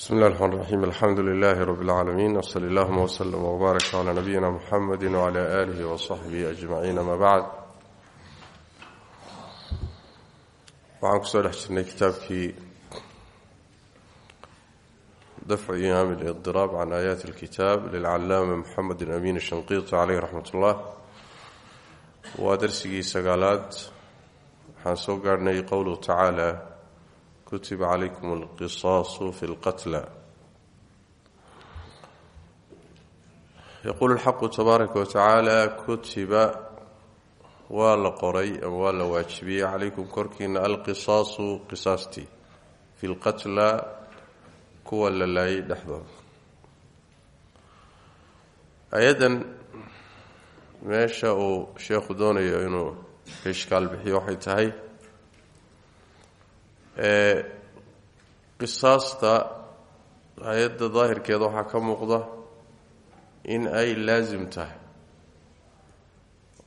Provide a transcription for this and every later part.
bsmi اllah الرحmn الرaxيim alxamdu لlh rb اlcaalamiin wsl اllahuma wslm wbaarak clى nabiyina mxamedi wعlى alih وصaxbihi أجmaciin ama bacd waxaan kusoo dhex jirnay kitaabkii dafcu imaam اlاضiraab can aayaati اlkitaab lilcalaama mxamed amin shanqiiti caleyh raxmat اllah waa darsigii sagaalaad waxaan soo gaarhnay qowluhu tacaala kutiba calaykum alqisaasu fi lqatla yaquulu lxaqu tabaaraka wa tacaala kutiba waa la qoray ama waa la waajibiyey calaykum korkiina alqisaasu qisaastii fi lqatla kuwa la laayay dhexdooda. Ayaddan meesha uu sheekhu doonayo inuu ishkaal bixiyo waxay tahay qisaasta hay'adda daahirkeeda waxaa ka muuqda in ay laasim tahay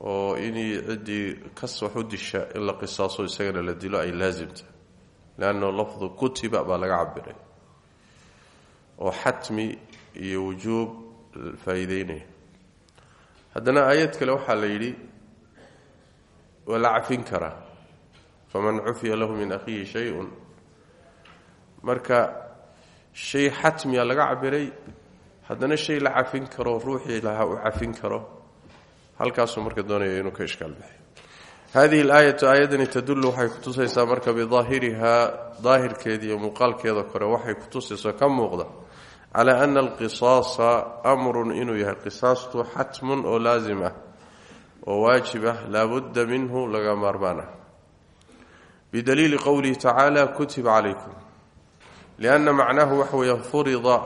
oo inay ciddii kas wax u disha in la qisaaso isagana la dilo ay laasim tahay. Leanna lafdu kutiba baa laga cabiray oo xatmi iyo wujuub faa-iideynaya haddana aayad kale waxaa la yidhi waa la cafin karaa faman cufiya lahu min akhiihi shay-un. Marka shay xatmiya laga cabiray haddana shay la cafin karo ruuxii lahaa uu cafin karo halkaasuu marka doonaya inuu ka ishkaal bixiyo hadihi alaayatu aayadani tadullu waxay kutusaysaa marka bidaahirihaa daahirkeeda iyo muuqaalkeeda kore waxay kutusayso ka muuqda. Calaa ana alqisaasa amrun inuu yahay qisaastu xatmun oo laasim ah oo waajib ah laabudda minhu laga maarmaan ah bidaliili qowlihi tacaala kutiba calaykum lianna macnaahu waxa weeya furida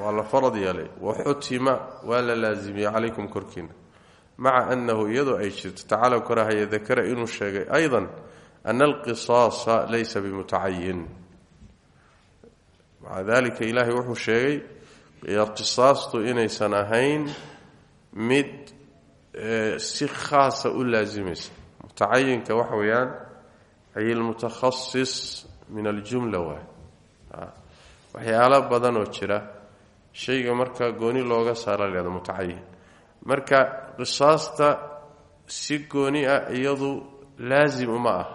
waa la farad yeelay waxutima waa la laasimiyey calaykum korkiina maca annahu iyadoo ay jirto tacaala korahaya dakara inuu sheegay aydan ana alqisaasa laysa bimutacayin maca dalika ilaahay wuxuu sheegay qisaastu inaysan ahayn mid si khaasa u laasimaysa mutacayinka waxa ay lmutakhasis min aljumla waay waxyaalo badan oo jira. Shayga marka gooni looga saara lahahdo mutacayin. Marka qisaasta si gooni ah iyadu laasim uma ah.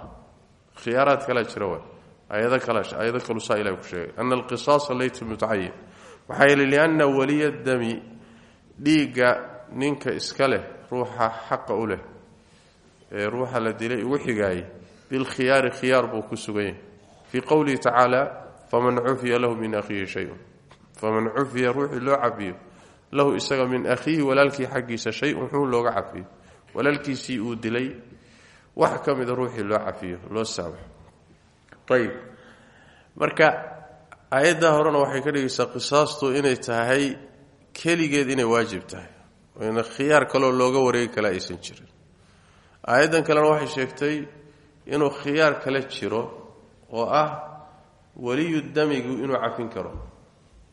Khiyaaraad kala jira waay ayado kale ayado kalu saa ilahi ku sheegay. Ana alqisaasa laysa mutacayin. Waxaa yeele lianna waliya dami dhiigga ninka iska leh ruuxa xaqa u leh ee ruuxa la dilay ugu xigaayay bilkhiyaari khiyaar buu ku sugan yahay fii qowlihi tacaala faman cufiya lahu min akhiihi shayun faman cufiya ruuxii loo cafiyo lahu isaga min akhiihi walaalkii xaggiisa shay-un wuxuu looga cafiyo walaalkiisii uu dilay wax ka mida ruuxii loo cafiyo loo saamaxo marka aayaddaa horena waxay ka dhigaysaa qisaastu inay tahay keligeed inay waajib tahay khiyaar kaloo looga wareegi kale aysan jirin aayaddan kalena waxay sheegtay inuu khiyaar kale jiro oo ah weliyu damigu inuu cafin karo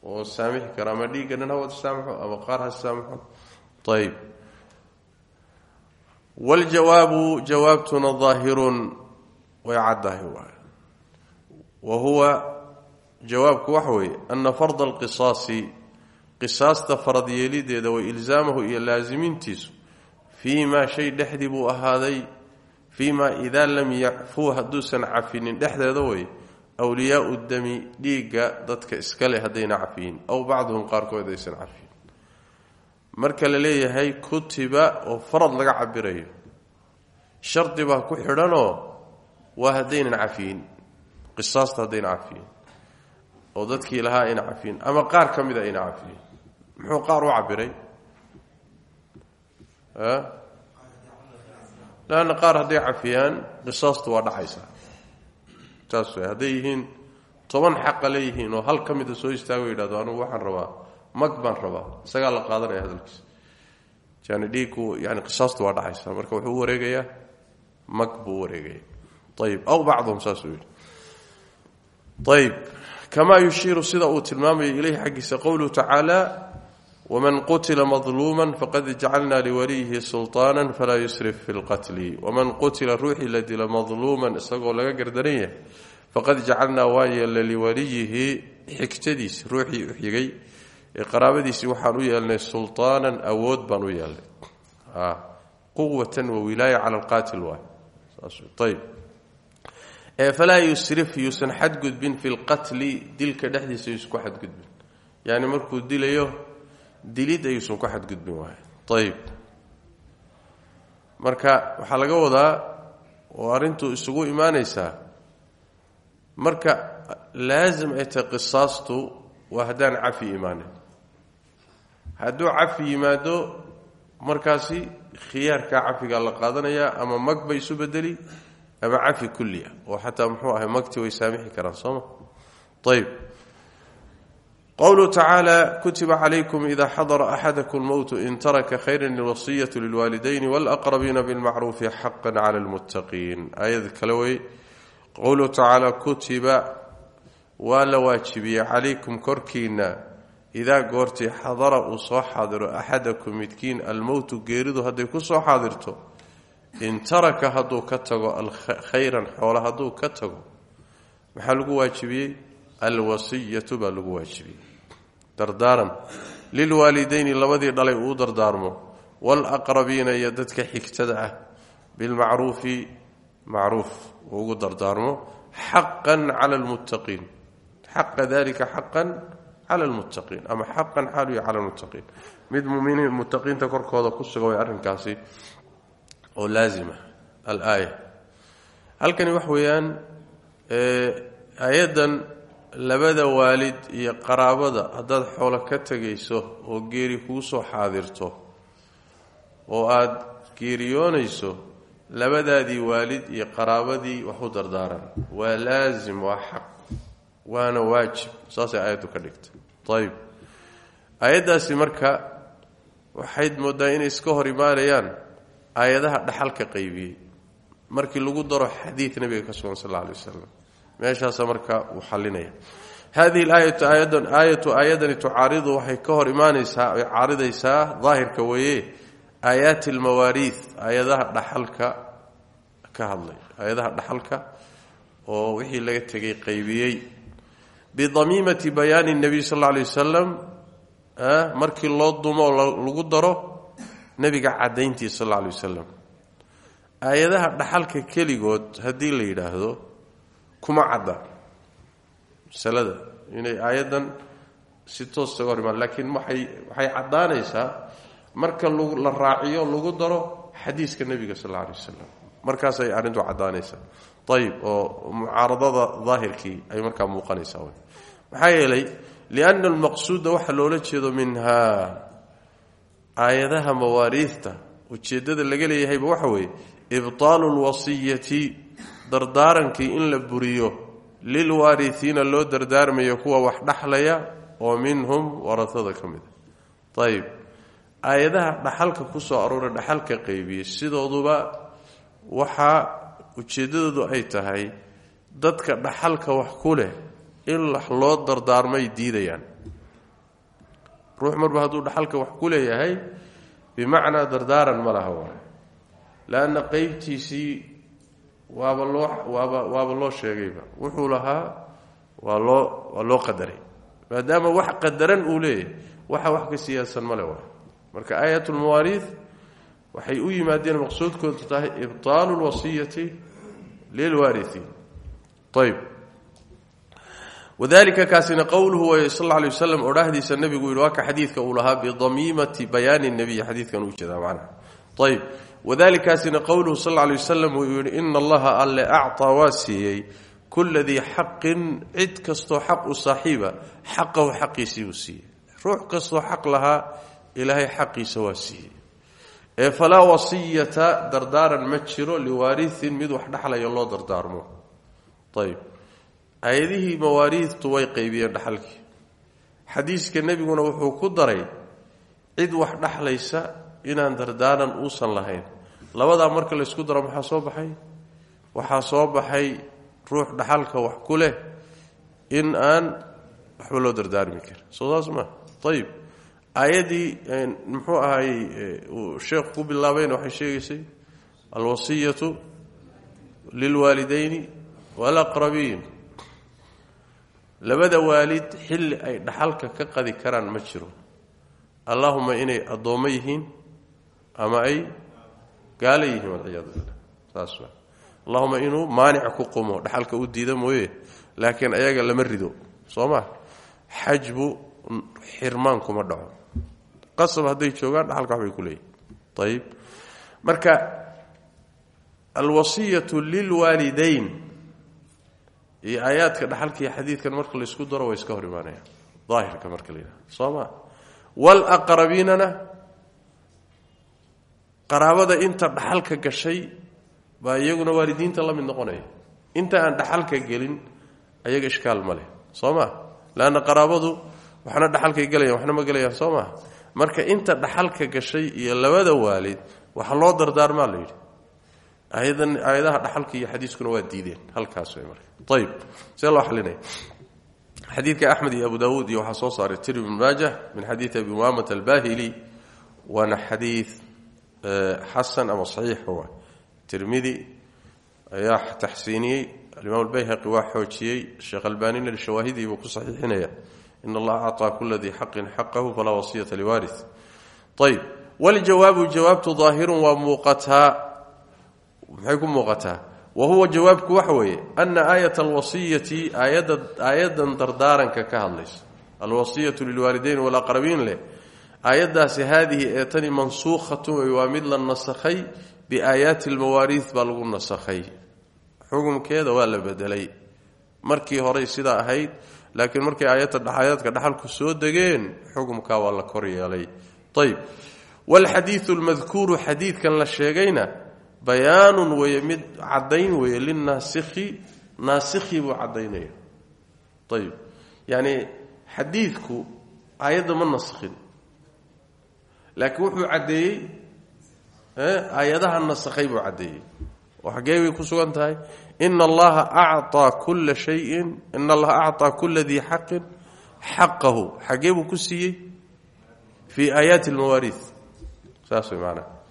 oo saamixi karo ama dhiigga dhan saamaxo ama qaar ha saamaxo ayib waljawaabu jawaabtuna daahirun way caddahay waay. Wa huwa jawaabku waxa weeye ana farda alqisaasi qisaasta farad yeelideeda wa ilzaamahu iyo laasimintiisu fii maa shay dhexdii buu ahaaday fii maa idaa lam yacfuu hadduusan cafinin dhexdeeda wey wliyaau dami dhiigga dadka iska leh haddayna cafiyin. Aw bacduhum qaarkood aysan cafiyin marka la leeyahay kutiba oo farad laga cabirayo shardi baa ku xidhanoo waa haddaynan cafiyin. Qisaasta haddayna cafiyin. Oo dadkii lahaa ayna cafiyin ama qaar ka mida ayna cafiyin. Muxuu qaar u cabiray lanna qaar hadday cafiyaan qisaastu waa dhacaysaa saas way hadday yihiin toban xaqa leeyihiin oo hal ka mida soo istaago yidhahdo anugu waxaan rabaa mag baan rabaa isagaa la qaadanaya hadalkiisa yani dhiigku yani qisaastu waa dhacaysaa marka wuxuu u wareegayaa mag buu aw bacduhum saasuu yidhi ayib kamaa sida uu tilmaamayo ileyhi xaggiisa qowluhu tacaala wman qutila madluuma faqad jacalna liwaliyihi sulطaana falaa yusrif fi lqatli waman qutila ruuxii la dilo madluuman isagoo laga gardaran yahay faqad jacalnaa waan yeelna liwaliyihi xigtadiisi ruuxii u xigay ee qaraabadiisii waxaan u yeelnay sulطaanan awood baan u yeelnay quwatan wa wilaaya cala alqaatil waay saasayb falaa yusrif yuusan xadgudbin fi lqatli dilka dhexdiisa yuusan ku xadgudbin yani markuu dilayo dilid ayuusan ku xadgudbin waay ayb marka waxaa laga wadaa oo arrintu isugu imaanaysaa marka laasim ay tahay qisaastu waa haddaan cafi imaanin. Hadduu cafi yimaado markaasi khiyaarkaa cafigaa la qaadanayaa ama mag bay isu bedeli ama cafi kulliya oo xataa muxuu ahay magti way saamixi karaan sooma ayb qowluhu tacaala kutiba calaykum ida xadara axadakum lmowtu in taraka khayran ilwasiyatu lilwaalidayni walaqrabiina bilmacruufi xaqan cala lmuttaqiin aayad kale wey qowluhu tacaala kutiba waa la waajibiyey calaykum korkiina idaa goortii xadara uu soo xaadiro axadakum midkiin almowtu geeridu hadday ku soo xaadirto in taraka hadduu ka tago khayran xoolo hadduu ka tago dardaaran. Lilwaalidayni labadii dhalay uu dardaarmo. Waalaqrabiina iyo dadka xigtada ah. Bilmacruufi macruuf uu ugu dardaarmo. Xaqan cala lmuttaqiin xaqa dalika xaqan cala lmuttaqiin ama xaqan xaaluya cala lmuttaqiin mid muminiin muttaqiinta korkooda ku suga arrinkaasi oo laazima alaaya halkani wax weeyaan aayaddan labada waalid iyo qaraabada haddaad xoolo ka tegayso oo geeri kuu soo xaadirto oo aada geeriyoonayso labadaadii waalid iyo qaraabadii wax u dardaaran. Waa laasim waa xaq waana waajib. Saasay aayaddu ka dhigtay. Ayib aayaddaasi marka waxayd mooddaa inay iska hor imaanayaan aayadaha dhaxalka qaybiyey. Markii lagu daro xadiid nabiga ka sugan sal alla alay wasalam meeshaasa marka uu xalinaya. Hadihi laayatu aayadan aayatu aayadani tucaaridu waxay ka hor imaanaysaa ay caaridaysaa daahirka weeye aayaati almawaariid aayadaha dhaxalka ka hadlay aayadaha dhaxalka oo wixii laga tegay qaybiyey. Bidamiimati bayaani nabiy sal alla alay wasalam markii loo dumo oo lagu daro nebiga caddayntii sal alla alay wasalam dhaxalka keligood haddii la yidhaahdo kuma cadda. Masalada inay aayaddan si toos taga hor imaan laakiin waxay waxay caddaanaysaa marka la raaciyo lagu daro xadiiska nebiga sal alla alay wasalam markaasay arrintu caddaanaysaa. Ayib oo mucaaradada daahirkii ay markaa muuqanaysaa maxaa yeelay lianna almaqsuuda waxaa loola jeedo minhaa aayadaha mawaariidta ujeeddada laga leeyahayba waxa weeye ibtaalu lwasiyati dardaarankii in la buriyo lilwaarihiina loo dardaarmayo kuwa wax dhaxlaya oo minhum waratada ka mid a ayib aayadaha dhaxalka ku soo arooray dhaxalka qaybiyey sidooduba waxaa ujeeddadoodu ay tahay dadka dhaxalka wax ku leh in wax loo dardaarmay diidayaan. Ruux marba hadduu dhaxalka wax ku leeyahay bimacnaa dardaaran ma laha waay. Leanna qeybtiisii waaba loo waaba waaba loo sheegayba. Wuxuu lahaa waa loo waa loo qadaray. Maadaama wax qadaran uu leeyahay waxa wax ka siyaasan male waay marka aayat lmawaariid waxay u yimaadeen maqsuudkoodu tahay ibtaalu lwasiyati lilwaariiin ayb wadalika kaasina qowluhu way sal lla lay waslam odhaahdiisa nebigu yihi waa ka xadiidka uu lahaa bidamiimati bayaani nebiy xadiidkan ayb wadalikaasina qowluhu sal lay wasalam uu yihi ina allaha alle acطaa waa siiyey kula dii xaqin cid kastoo xaq u saaxiiba xaqahu xaqiisii uu siiyey. Ruux kastoo xaq lahaa ilaahay xaqiisa waa siiyey. Ee falaa wasiyata dardaaran ma jiro liwaariin mid wax dhexlaya loo dardaarmo. Ayb aayadihii mawaariidtu way qaybiyeen dhaxalkii. Xadiiska nebiguna wuxuu ku daray cid wax dhexlaysa inaan dardaaran uusan lahayn labadaa marka laysku daro maxaa soo baxay? Waxaa soo baxay ruux dhaxalka wax ku leh in aan waxba loo dardaarmi karin. Soo saas maa ayib aayaddii muxuu ahaayey uu sheekhu ku bilaabayna waxay sheegaysay alwasiyatu lilwaalidayni walaqrabiin. Labada waalid xilli ay dhaxalka ka qadi karaan ma jiro. Allahuma inay addoommo yihiin ama ay gaalo yihiin walciyaadu billah. Saas waa. Allahuma inuu maanica ku qumo dhaxalka u diida mooye laakiin ayaga lama rido. Soo ma? Xajbu xirmaan kuma dhaco. Qasab hadday joogaan marka alwasiyatu lilwaalidayn. Iyo aayaadka dhaxalka iyo xadiidkan marka laysku daro way iska hor imaanayaan daahirka marka la yidhaha soo ma qaraabada inta dhaxalka gashay baa iyaguna waalidiinta la mid noqonaya. Inta aan dhaxalka gelin ayaga ishkaal ma leh. Soo qaraabadu waxna dhaxalkay gelayaan waxna ma gelayaan soo marka inta dhaxalka gashay iyo labada waalid waxa loo dardaarmaa la yidhi. Aayadan aayadaha dhaxalka iyo xadiiskuna waa diideen halkaas way marka. Ayib see loo xalinaya xadiidka axmed iyo abu daawuud iyo waxaa soo saaray tirmi bn maajah xasan ama saxiix waa tirmidi ayaa taxsiiniyey alimaam albayhaqi waa xoojiyey sheekh albanina shawaahidii buu ku saxiixinaya in allaha acطaa kula dii xaqin xaqahu falaa wasiyata liwaari ayb waljawaabu jawaabtu daahirun waa muuqataa maxay ku muuqataa wa huwa jawaabku waxa weeye ana aayat alwasiyati aayadan dardaaranka ka hadlaysa. Alwasiyatu lilwaalidayn walaqrabiin leh aayaddaasi haadihi ee tani mansuukhatun wey waa mid la nasakhay biaayaati almawaariid baa lagu nasakhay. Xukumkeeda waa la bedelay. Markii horey sidaa ahayd laakiin markay aayadka dhaxalku soo degeen xukumkaa waa la kor yeelay. Ayb waalxadiidu lmadkuuru xadiidkan la sheegayna bayaanun weeye mid caddayn weeye linaasikhi naasikhii buu caddaynaya. Ayb yacni xadiidku aayadda ma naskhin laakiin wuxuu caddeeyey aayadaha nasakhay buu caddeeyey oo xaggee bay ku sugan tahay ina allaha acطaa kula shayin ina allaha acطaa kula dii xaqin xaqahu xaggee buu ku siiyey fii aayaati اlmawaariid saas way maanaa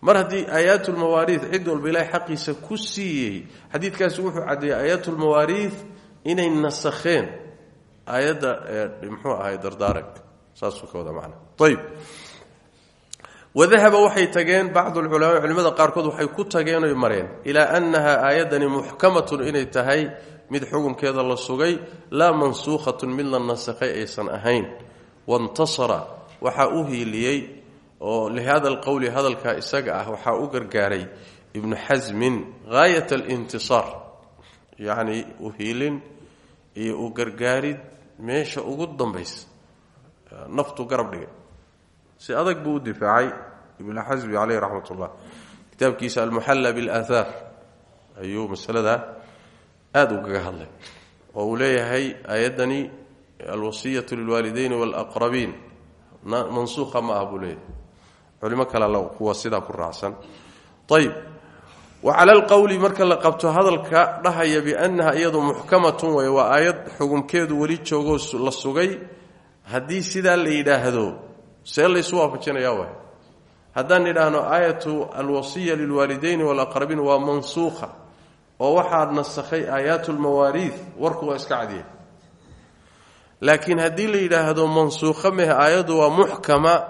mar haddii aayaat lmawaariid cid walba ilahay xaqiisa ku siiyey xadiidkaasi wuxuu caddeeyey aayaat lmawaariid inay nasakheen aayadda mxuu ahay dardaaranka saasuu ka wada macna ayb wadahaba waxay tageen bacdu lculamaa culimada qaarkood waxay ku tageen oy mareen ilaa annaha aayaddani muxkamatun inay tahay mid xukunkeeda la sugay laa mansuukhatun mid la nasakhay aysan ahayn. Waintasara waxaa u hiiliyey oo lihada alqowli hadalkaa isaga ah waxaa u gargaaray ibnu xasmin gaayat alintisaar yacni u hiilin iyo u gargaarid meesha ugu dambaysa naftu garab dhigay si adag buu u difaacay ibnu xasmi caleyh raxmat ullah kitaabkiisa almuxalla biاlaahaar ayuu masalada aada ugaga hadlay oo uu leeyahay aayaddani alwasiyatu lilwaalidayn wاlaqrabiin mansuuqa ma ah buu leeyahay. Culimo kuwa sidaa ku raacsan. Ayb wa cala alqowli marka la qabto hadalka dhahaya biannaha iyadu muxkamatun way waa aayad xukumkeedu weli joogoo la sugay haddii sidaa la yidhaahdo see laysu waafajinaya waay haddaan idhaahno aayatu alwasiya lilwaalidayn walaqrabiin waa mansuukha oo waxaa nasakhay aayaatu lmawaariid warku iska cadiya laakiin haddii la yidhaahdo mansuukha meh aayaddu waa muxkama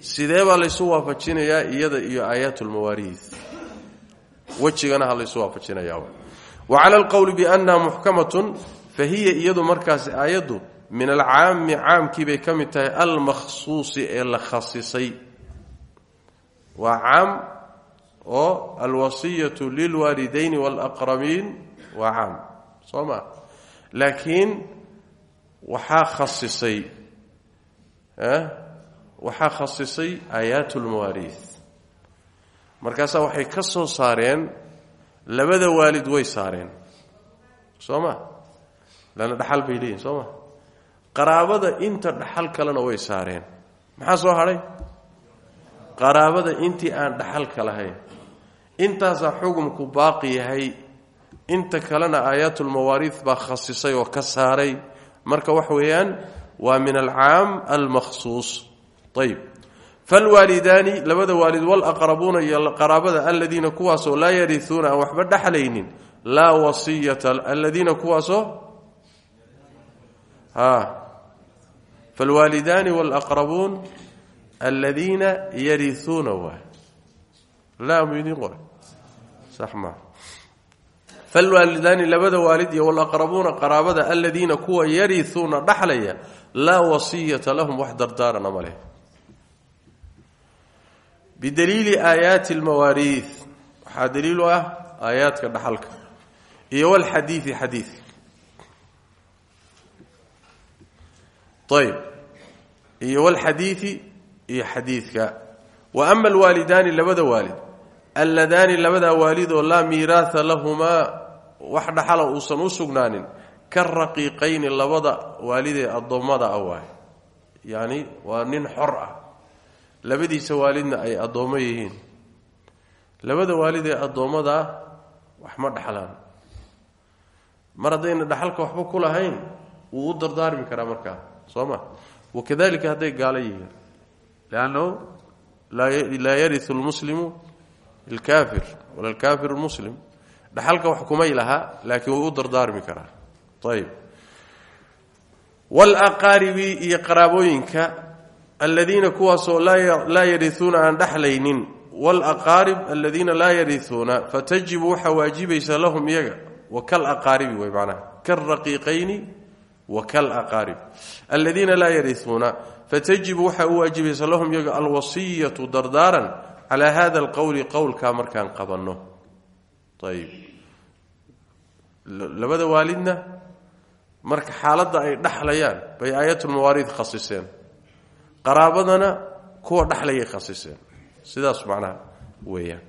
sidee baa laysu waafajinayaa iyada iyo aayaat lmawaariid wejigana ha laysu waafajinaya wa cala alqowli biannaha muxkamatun fa hiya iyadu markaasi aayaddu min alcaami caamkii bay ka mid tahay almakhsuusi ee la khasisay. Waa caam oo alwasiyatu lilwaalidayni waalaqrabiin waa caam soo maa laakiin waxaa khasisay waxaa khasisay aayaat lmawaariid markaasaa waxay ka soo saareen labada waalid way saareen. Soo ma? Lana dhaxal bay leeyihiin soo ma qaraabada inta dhaxal kalena way saareen. Maxaa soo hadhay qaraabada intii aan dhaxalka lahayn intaasaa xukumku baaqi yahay. Inta kalena aayaatulmawaariid baa khasisay oo ka saaray. Marka wax weeyaan waa min alcaam almakhsuus. Ayb falwaalidaani labada waalid walaqrabuuna iyo qaraabada aladiina kuwaasoo laa yariuuna aan waxba dhexlaynin laa wasiyata aladiina kuwaasoo ha falwaalidaani wاlaqrabuun aladiina yariuuna waay laa mu idiin qoray sax maa falwaalidaani labada waalid iyo walaqrabuuna qaraabada aladiina kuwa yariuuna dhaxlaya laa wasiyata lahum wax dardaarana ma leh bidaliili aayaati lmawaariid waxaa daliil u ah aayaadka dhaxalka iyo walxadiidi xadiidka ayb iyo walxadiidi iyo xadiidka wa ama alwaalidaani labada waalid alladaani labadaa waalidoo laa miiraaa lahumaa wax dhaxala uusan u sugnaanin ka raqiiqayni labada waalidee addoommada ah waay yacni waa nin xor ah labadiisa waalidna ay addoommo yihiin labada waalid ee addoommada wax ma mar haddayna dhaxalka waxba ku lahayn wuu u dardaarmi karaa markaa soo ma wakadalika hadday gaalo yihiin. Leannahu laa yariu lmuslimu ilkaafir wala alkaafir lmuslim dhaxalka wax kumay lahaa laakiin wuu u dardaarmi karaa. Ayb wlaqaaribi iyo qaraabooyinka aladiina kuwaasoo laa yariuuna aan dhexlaynin wlaqaarib aladiina laa yariuuna fatajibu waxaa lahum iyaga. Wakalaqaaribi way macnaha. Kalraqiiqayni wakalaqaarib aladiina laa yariuuna fatajibu waxaa u waajibaysa lahum iyaga alwasiyatu dardaaran calaa hada alqowli qowlkaa markaan qabanno. Ayb labada waalidna marka xaaladda ay dhaxlayaan bay aayatulmawaariid khasiseen. Qaraabadana kuwa dhaxlayay khasiseen. Sidaas macnaha weeyaan.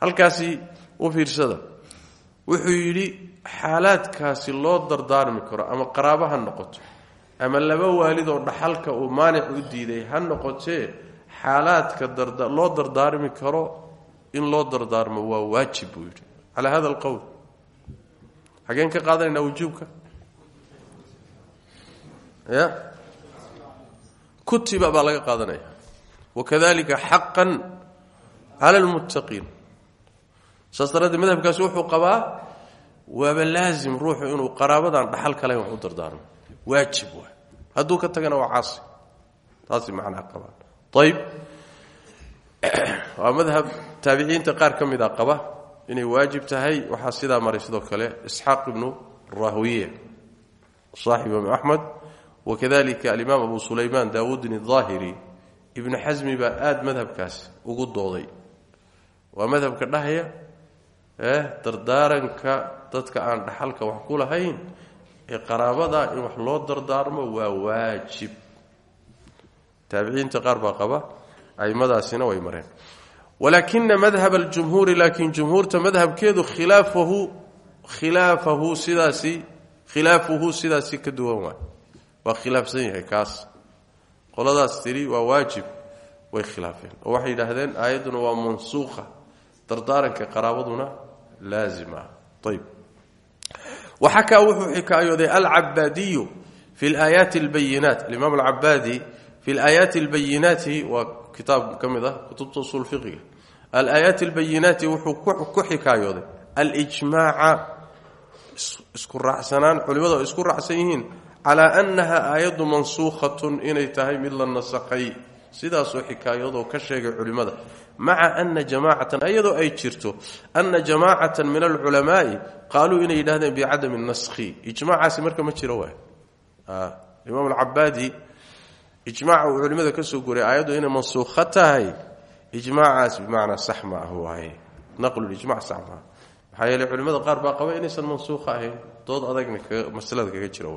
Halkaasi u fiirsada. Wuxuu yidhi xaalaadkaasi loo dardaarmi karo ama qaraabo ha noqoto ama laba waalid oo dhaxalka uu maanic u diiday ha noqotee xaalaadka loo dardaarmi karo in loo dardaarmo waa waajib buu yidhi. Calaa hada alqowl xageen ka qaadanaynaa wujuubka? Ya? Kutiba baa laga qaadanaya. Wakadalika xaqan cala lmuttaqiin saas daraaddeed madhabkaasi wuxuu qabaa waaba laazim ruuxu inuu qaraabadan dhaxal kalayn wax u dardaarmo. Waajib waa hadduu ka tagana waa caasi. Taasi macnaha qabaan ayb waa madhab taabiciinta qaar ka a qaba inay waajib tahay. Waxaa sidaa maray sidoo kale isxaaq ibnu rahwiya saaxib imaam axmed wakadalika alimaam abu sulaymaan daawuudin aahiri ibnu xasmi baa aada madhabkaas ugu dooday. Waa madhabka dhahaya dardaaranka dadka aan dhaxalka wax ku lahayn ee qaraabada in wax loo dardaarmo waa waajib. Taabiciinta qaar baa qaba aimadaasina way mareen. Walaakina madhab aljumhuuri laakiin jumhuurta madhabkeedu khilaafahu khilaafahu sidaasi khilaafuhu sidaasi ka duwan waay. Waa khilaafsan kaas. Qoladaas tiri waa waajib way khilaafeen. Oo waxay yidhaahdeen aayadduna waa mansuuqa dardaaranka qaraabaduna laazim ah ayb waxakaa wuxuu xikaayooday alcabaadiyu fi laayaati albayinaat alimaam alcabaadi fi laayaati albayinaati waa kitaab ka mid ah kutubta usuul fiqiga alaayaati albayinaati wuxuu ku xikaayooday alijmaaca isku raacsanaan culimadu ay isku raacsan yihiin calaa annaha aayaddu mansuukhatun inay tahay mid la nasakhay. Sidaasoo xikaayadoo ka sheegay culimmada maca ana jamaacatan iyadoo ay jirto ana jamaacatan min alculamaai qaaluu inay yidhahdeen bicadami naskhi ijmaacaasi marka ma jiro waay. Imaam alcabaadi ijmaaca uu culimmada ka soo guray aayaddu inay mansuukho tahay ijmaacaas bimacnaa sax ma ah waaye. Naqlulijmac sax maaha maxaa yeele culimmada qaar baa qaba inaysan mansuukho ahayn dood adagna masalada kaga jira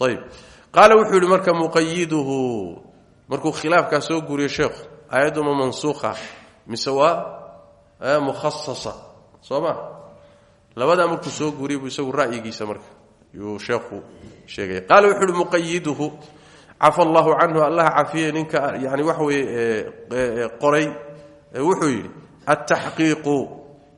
ayb qaala wuxuu yidhi marka muqayiduhu markuu khilaafkaa soo mansuukha mise waa mukhasasa soo ma? Labadaa markuu soo guuriya buu isagu ra'yigiisa marka yuu sheekhu sheegaya qaala wuxuu uhi muqayiduhu cafa allahu canhu allah cafiye ninka yani waxa qoray. Wuxuu yidhi altaxqiiqu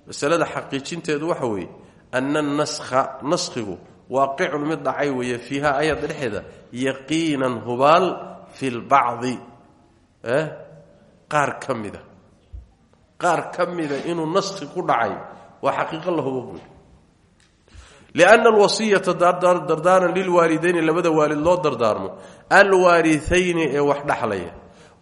masalada xaqiijinteedu waxa weeye ana naskha naskhigu waaqicun mid dhacay weeye fiiha ayadda dhexeeda yaqiinan hubaal fi lbacdi qaar ka qaar ka mida inuu naskhi ku dhacay waa xaqiiqo la hubo buui lianna alwasiyata dardaaran lilwaalidayni labada waalid loo dardaarmo alwaarithayni ee wax dhaxlaya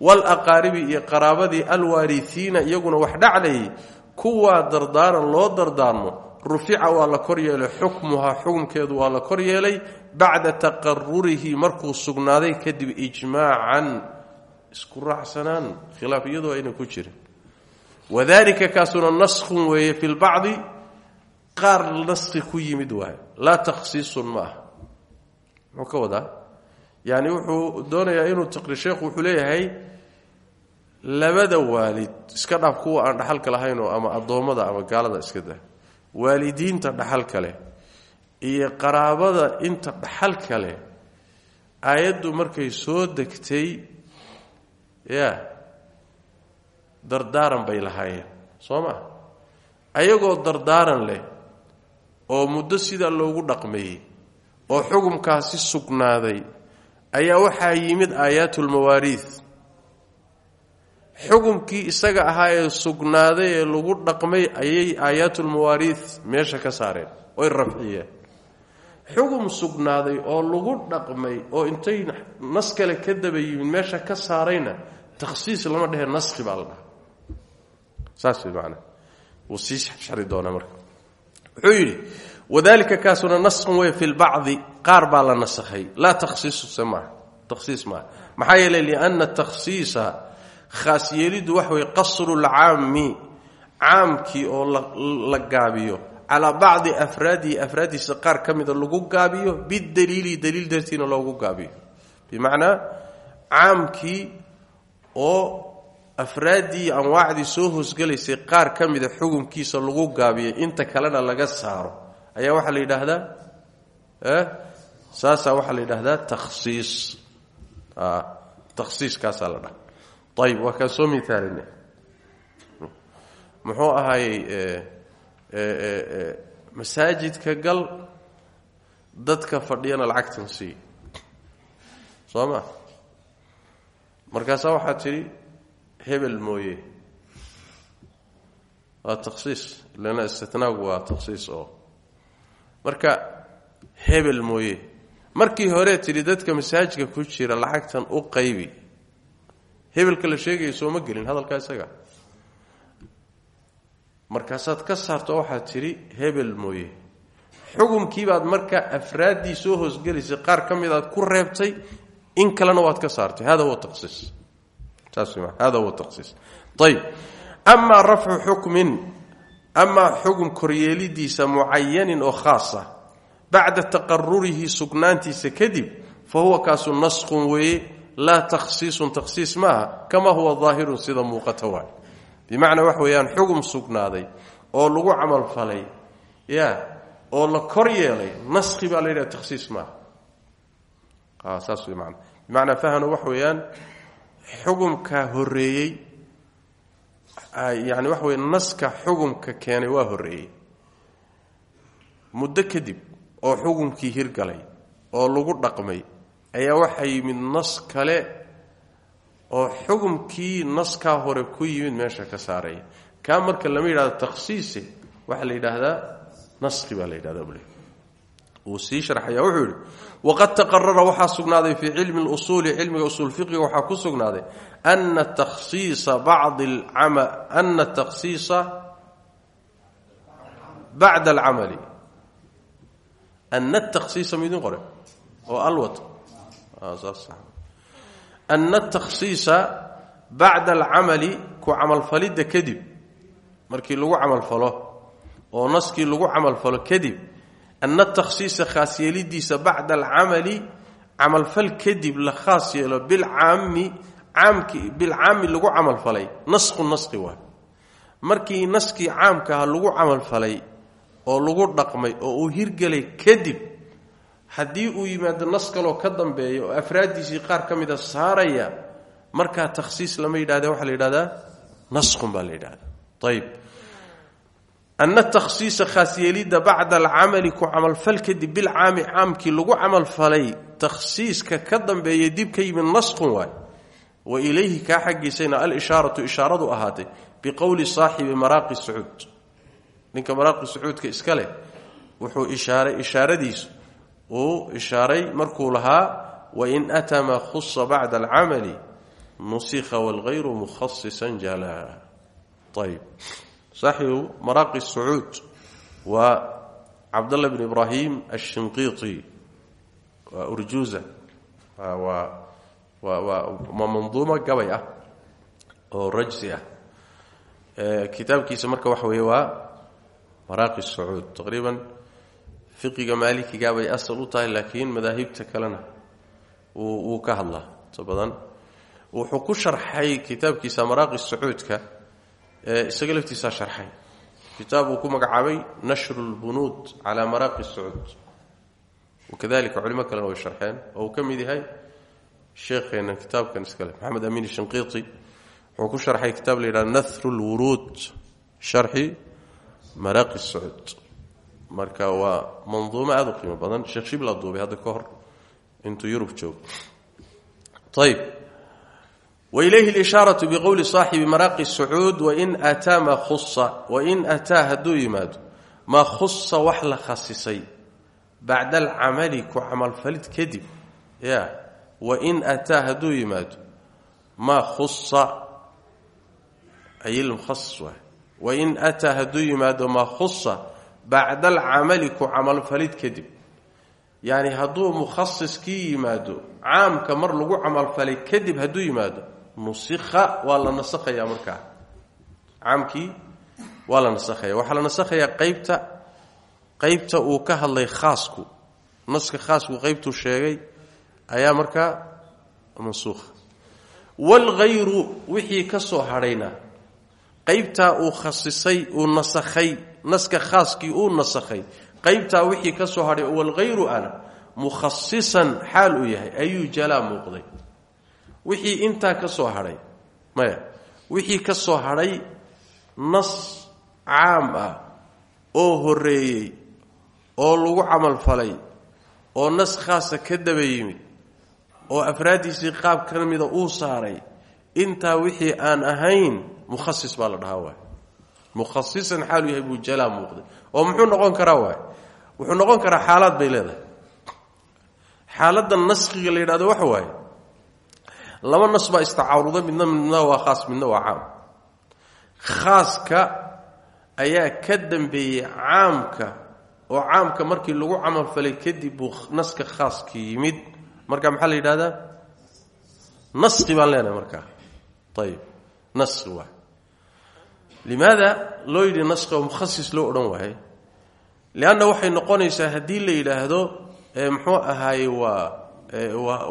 walaqaaribi iyo qaraabadii alwaarihiina iyaguna wax dhaxlayay kuwaa dardaaran loo dardaarmo rufica waa la kor yeelay xukmuhaa xukumkeedu waa la kor yeelay bacda taqarurihi markuu sugnaaday kadib ijmaacan isku raacsanaan khilaaf iyadoo ayna ku jirin wadalika kaasuna naskhun weeye fi lbacdi qaar naskhi ku yimid waayo. Laa takhsiisun ma aha. Muxuu ka wadaa? Yani wuxuu doonayaa inuu taqri sheekhu wuxuu leeyahay labada waalid iska dhaaf kuwa aan dhaxalka lahaynoo ama addoommada ama gaalada iska dah waalidiinta dhaxalka leh iyo qaraabada inta dhaxalka leh aayaddu markay soo degtay dardaaran bay lahaayeen. Soo maa ayagoo dardaaran leh oo muddo sidaa loogu dhaqmeeyey oo xukumkaasi sugnaaday ayaa waxaa yimid aayaatulmawaariid xukumkii isaga ahaa ee sugnaaday ee lagu dhaqmay ayay aayaatulmawaariid meesha ka saareen oy rafciyeen. Xugum sugnaaday oo lagu dhaqmay oo intay nas kale ka daba yimid meesha ka saarayna takhsiis lama dhehe naskhi baa la dhaha saas macnaa. Wuu sii shari doonaa marka. Wuxuu yidhi wadalika kaasuna naskhun wey fi lbacdi qaar la nasakhay. Laa takhsiisuse maaha takhsiis maaha maxaa yeelay lianna takhsiisa khaas yeeliddu waxa weye qasru lcaami caamkii oo la gaabiyo. Calaa bacdi afraadihi afraaddiisa qaar ka lagu gaabiyo bidaliili daliil dartiina loogu gaabiyo. Bimacnaa caamkii oo afraaddii anwaacdii soo hoosgelaysay qaar ka mida xukunkiisa lagu gaabiyay inta kalena laga saaro. Ayaa waxaa la yidhaahdaa? Saasaa waxaa la yidhaahdaa? Takhsiis. Takhsiiskaasaa la dhaha ayib waa kaan soo miaalina muxuu ahaayey masaajidka gal dadka fadhiyana lacagtan sii. Soo ma? Markaasaa waxaa tidhi hebel mooye. Waa takhsiis lana istitnaagu waa takhsiis oo. Marka hebel mooye. Markii hore tidhi dadka masaajidka ku jira lacagtan u qaybi. Hebelka la sheegaya sooma gelin hadalkaa isaga. Markaasaad ka saarto waxaad tidhi hebel mooye. Xukumkiibaad marka afraaddii soo hoosgelaysay qaar ka mid ku reebtay in kalena waad ka saartay. Hada huwa takhsiis amaa rafcu xukmin amaa xukm koryeelidiisa mucayanin oo khaasa bacda taqarurihi sugnaantiisa kadib fa huwa kaasu naskhun weeye laa takhsiisun takhsiis maaha kamaa huwa daahirun sida muuqata waay. Bimacnaa wax weeyaan xugum sugnaaday oo lagu camalfalay ya oo la kor yeelay naskhi baa la yidhaha takhsiis maaha. Saas wax weeyaan xugumkaa horreeyey yani waxa weye naska xugumka keenay waa horreeyey. Muddo kadib oo xugumkii hirgalay oo lagu dhaqmay ayaa waxaa yimid nas kale oo xugumkii naskaa hore ku yimid meesha ka saaraya kaa marka lama yidhahdo takhsiise waxaa la yidhaahdaa naskhi baa la yidhahda bule wuu sii sharxaya wuxuu yidhi waqad taqarara waxaa sugnaaday fii cilmi اlusuuli cilmiga usuul fiqiga waxaa ku sugnaaday ana takhsiisa bacdi ana takhsiisa bacda alcamali. Ana takhsiisa midin qore oo alwat ana takhsiisa bacda alcamali ku camalfalidda kadib markii lagu camalfalo oo naskii lagu camalfalo kadib ana takhsiisa khaas yeelidiisa bacda alcamali camalfal kadib la khaas yeelo bilcaami caamki bilcaami lagu camalfalay nasku naski waa markii naskii caamkaha lagu camalfalay oo lagu dhaqmay oo uu hirgelay kadib haddii uu yimaado nas kaloo ka dambeeya oo afraaddiisii qaar ka mida saaraya markaa takhsiis lama yidhahde waxaa la yidhahdaa naskun baa la yidhahdaa ayib ana takhsiisa khaasyeelidda bacda alcamali ku camalfal kadib bilcaami caamkii lagu camalfalay takhsiiska ka dambeeya dib ka yimid naskun waay wa ilayhi kaa xaggiisayna alishaaratu ishaaradu ahaatay biqowli saaxibi maraaqi sacuud ninka maraaqi sacuudka iska leh wuxuu ishaaray ishaaradiisu uu ishaaray markuu lahaa wain ataa maa khusa bacda alcamali nusikha wاlغayru mukhasisa jala ayb saaxibu maraaqi sacuud waa cabdallah bn ibrahim ashinqiiti waa urjuza. Waa waa manduumo gabay ah oo rajsi ah. Kitaabkiisa marka waxa weeye waa maraaqi sacuud taqriiban fiqiga maalikiga bay asal u tahay laakiin madaahibta kalena wuu ka hadlaa. Inta badan wuxuu ku sharxay kitaabkiisa maraaqi sacuudka isaga laftiisaa sharxay. Kitaab uu ku magacaabay nashru lbunuud calaa maraaqi sacuud wakadalika culimo kalena way sharxeen oo uu ka mid yahay sheekheenna kitaabkan iskale maxamed amiin shinqiiti. Wuxuu ku sharxay kitaab la yidhaha nahru lwuruud sharxi maraaqi sacuud marka waa manduumo aada u qiimo badan. Sheekh shibla duubay hadda ka hor intuu yurub joogo wailayhi lishaaratu biqowli saaxibi maraaqi sacuud wain ataa maa khusa wain ataa hadduu yimaado maa khusa wax la khasisay bacda alcamali ku camalfalid kadib ya wain ataa hadduu yimaado maa khusa ay lmukhasis waay wain ataa hadduu yimaado maa khusa bacda alcamali ku camalfalid kadib yacni hadduu mukhasiskii yimaado caamka mar lagu camalfalay kadib hadduu yimaado nusikha waa la nasakhayaa markaa caamkii waa la nasakhaya. Waxaa la nasakhayaa qaybta qaybta uu ka hadlay khaasku. Naska khaasku qaybtuu sheegay ayaa markaa mansuukha waalghayru wixii ka soo hadhayna qaybtaa uu khasisay uu nasakhay naska khaaskii uu nasakhay qaybtaa wixii ka soo hadhay walghayru ana mukhasisan xaal uu yahay ayuu jalaa muuqday wixii intaa ka soo hadhay maya wixii ka soo hadhay nas caam ah oo horreeyey oo lagu camalfalay oo nas khaasa ka daba yimid oo afraaddiisii qaab ka mida uu saaray intaa wixii aan ahayn mukhasis baa la dhahaa waay yahay buu jalaa muuqday. Oo muxuu noqon karaa waay wuxuu noqon karaa xaalaad bay leedahay. Xaaladda naskiga la yidhahdo waxa laba nas baa istacaaruda midna midna waa khaas midna waa caam. Khaaska ayaa ka dambeeyey caamka oo caamka markii lagu camalfalay kadib buu naska khaaska yimid. Marka maxaa la yidhahdaa? Naski baan leenahay markaa ayib naski waa. Limaada loo yidhi naski oo loo odhan waaye leanna waxay noqonaysaa haddii la yidhaahdo muxuu ahaaye waa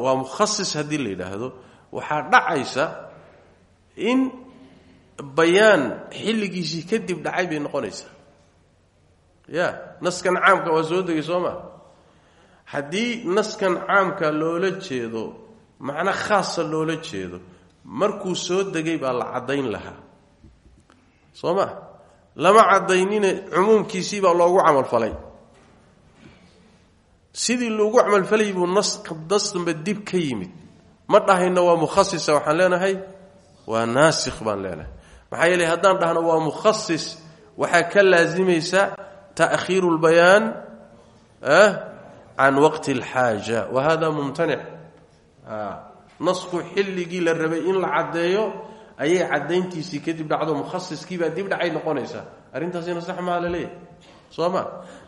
waa mukhasis haddii la yidhaahdo waxaa dhacaysa in bayaan xilligiisii kadib dhacay bay noqonaysaa. Ya naskan caamka waa soo degay soo maa haddii naskan caamka loola jeedo macno khaasa loola jeedo markuu soo degay baa la caddayn lahaa. Soo ma? Lama cadaynine cumuumkiisii baa loogu camalfalay sidii loogu camalfalayy buu nas nasdamba dib ka yimid ma dhahayno waa mukhasisa waxaan leenahay? Waa naasikh baan leenahay. Maxaa yeeley haddaan dhahno waa mukhasis waxaa ka laasimaysa ta'khiiru lbayaan can waqti alxaaja wa hada mumtanic. Nasku xilligii la rabay in la caddeeyo ayay cadayntiisii kadib dhacdo. Mukhasiskiibaa dib dhacay noqonaysaa arrintaasina sax maa la leeyahay. Soo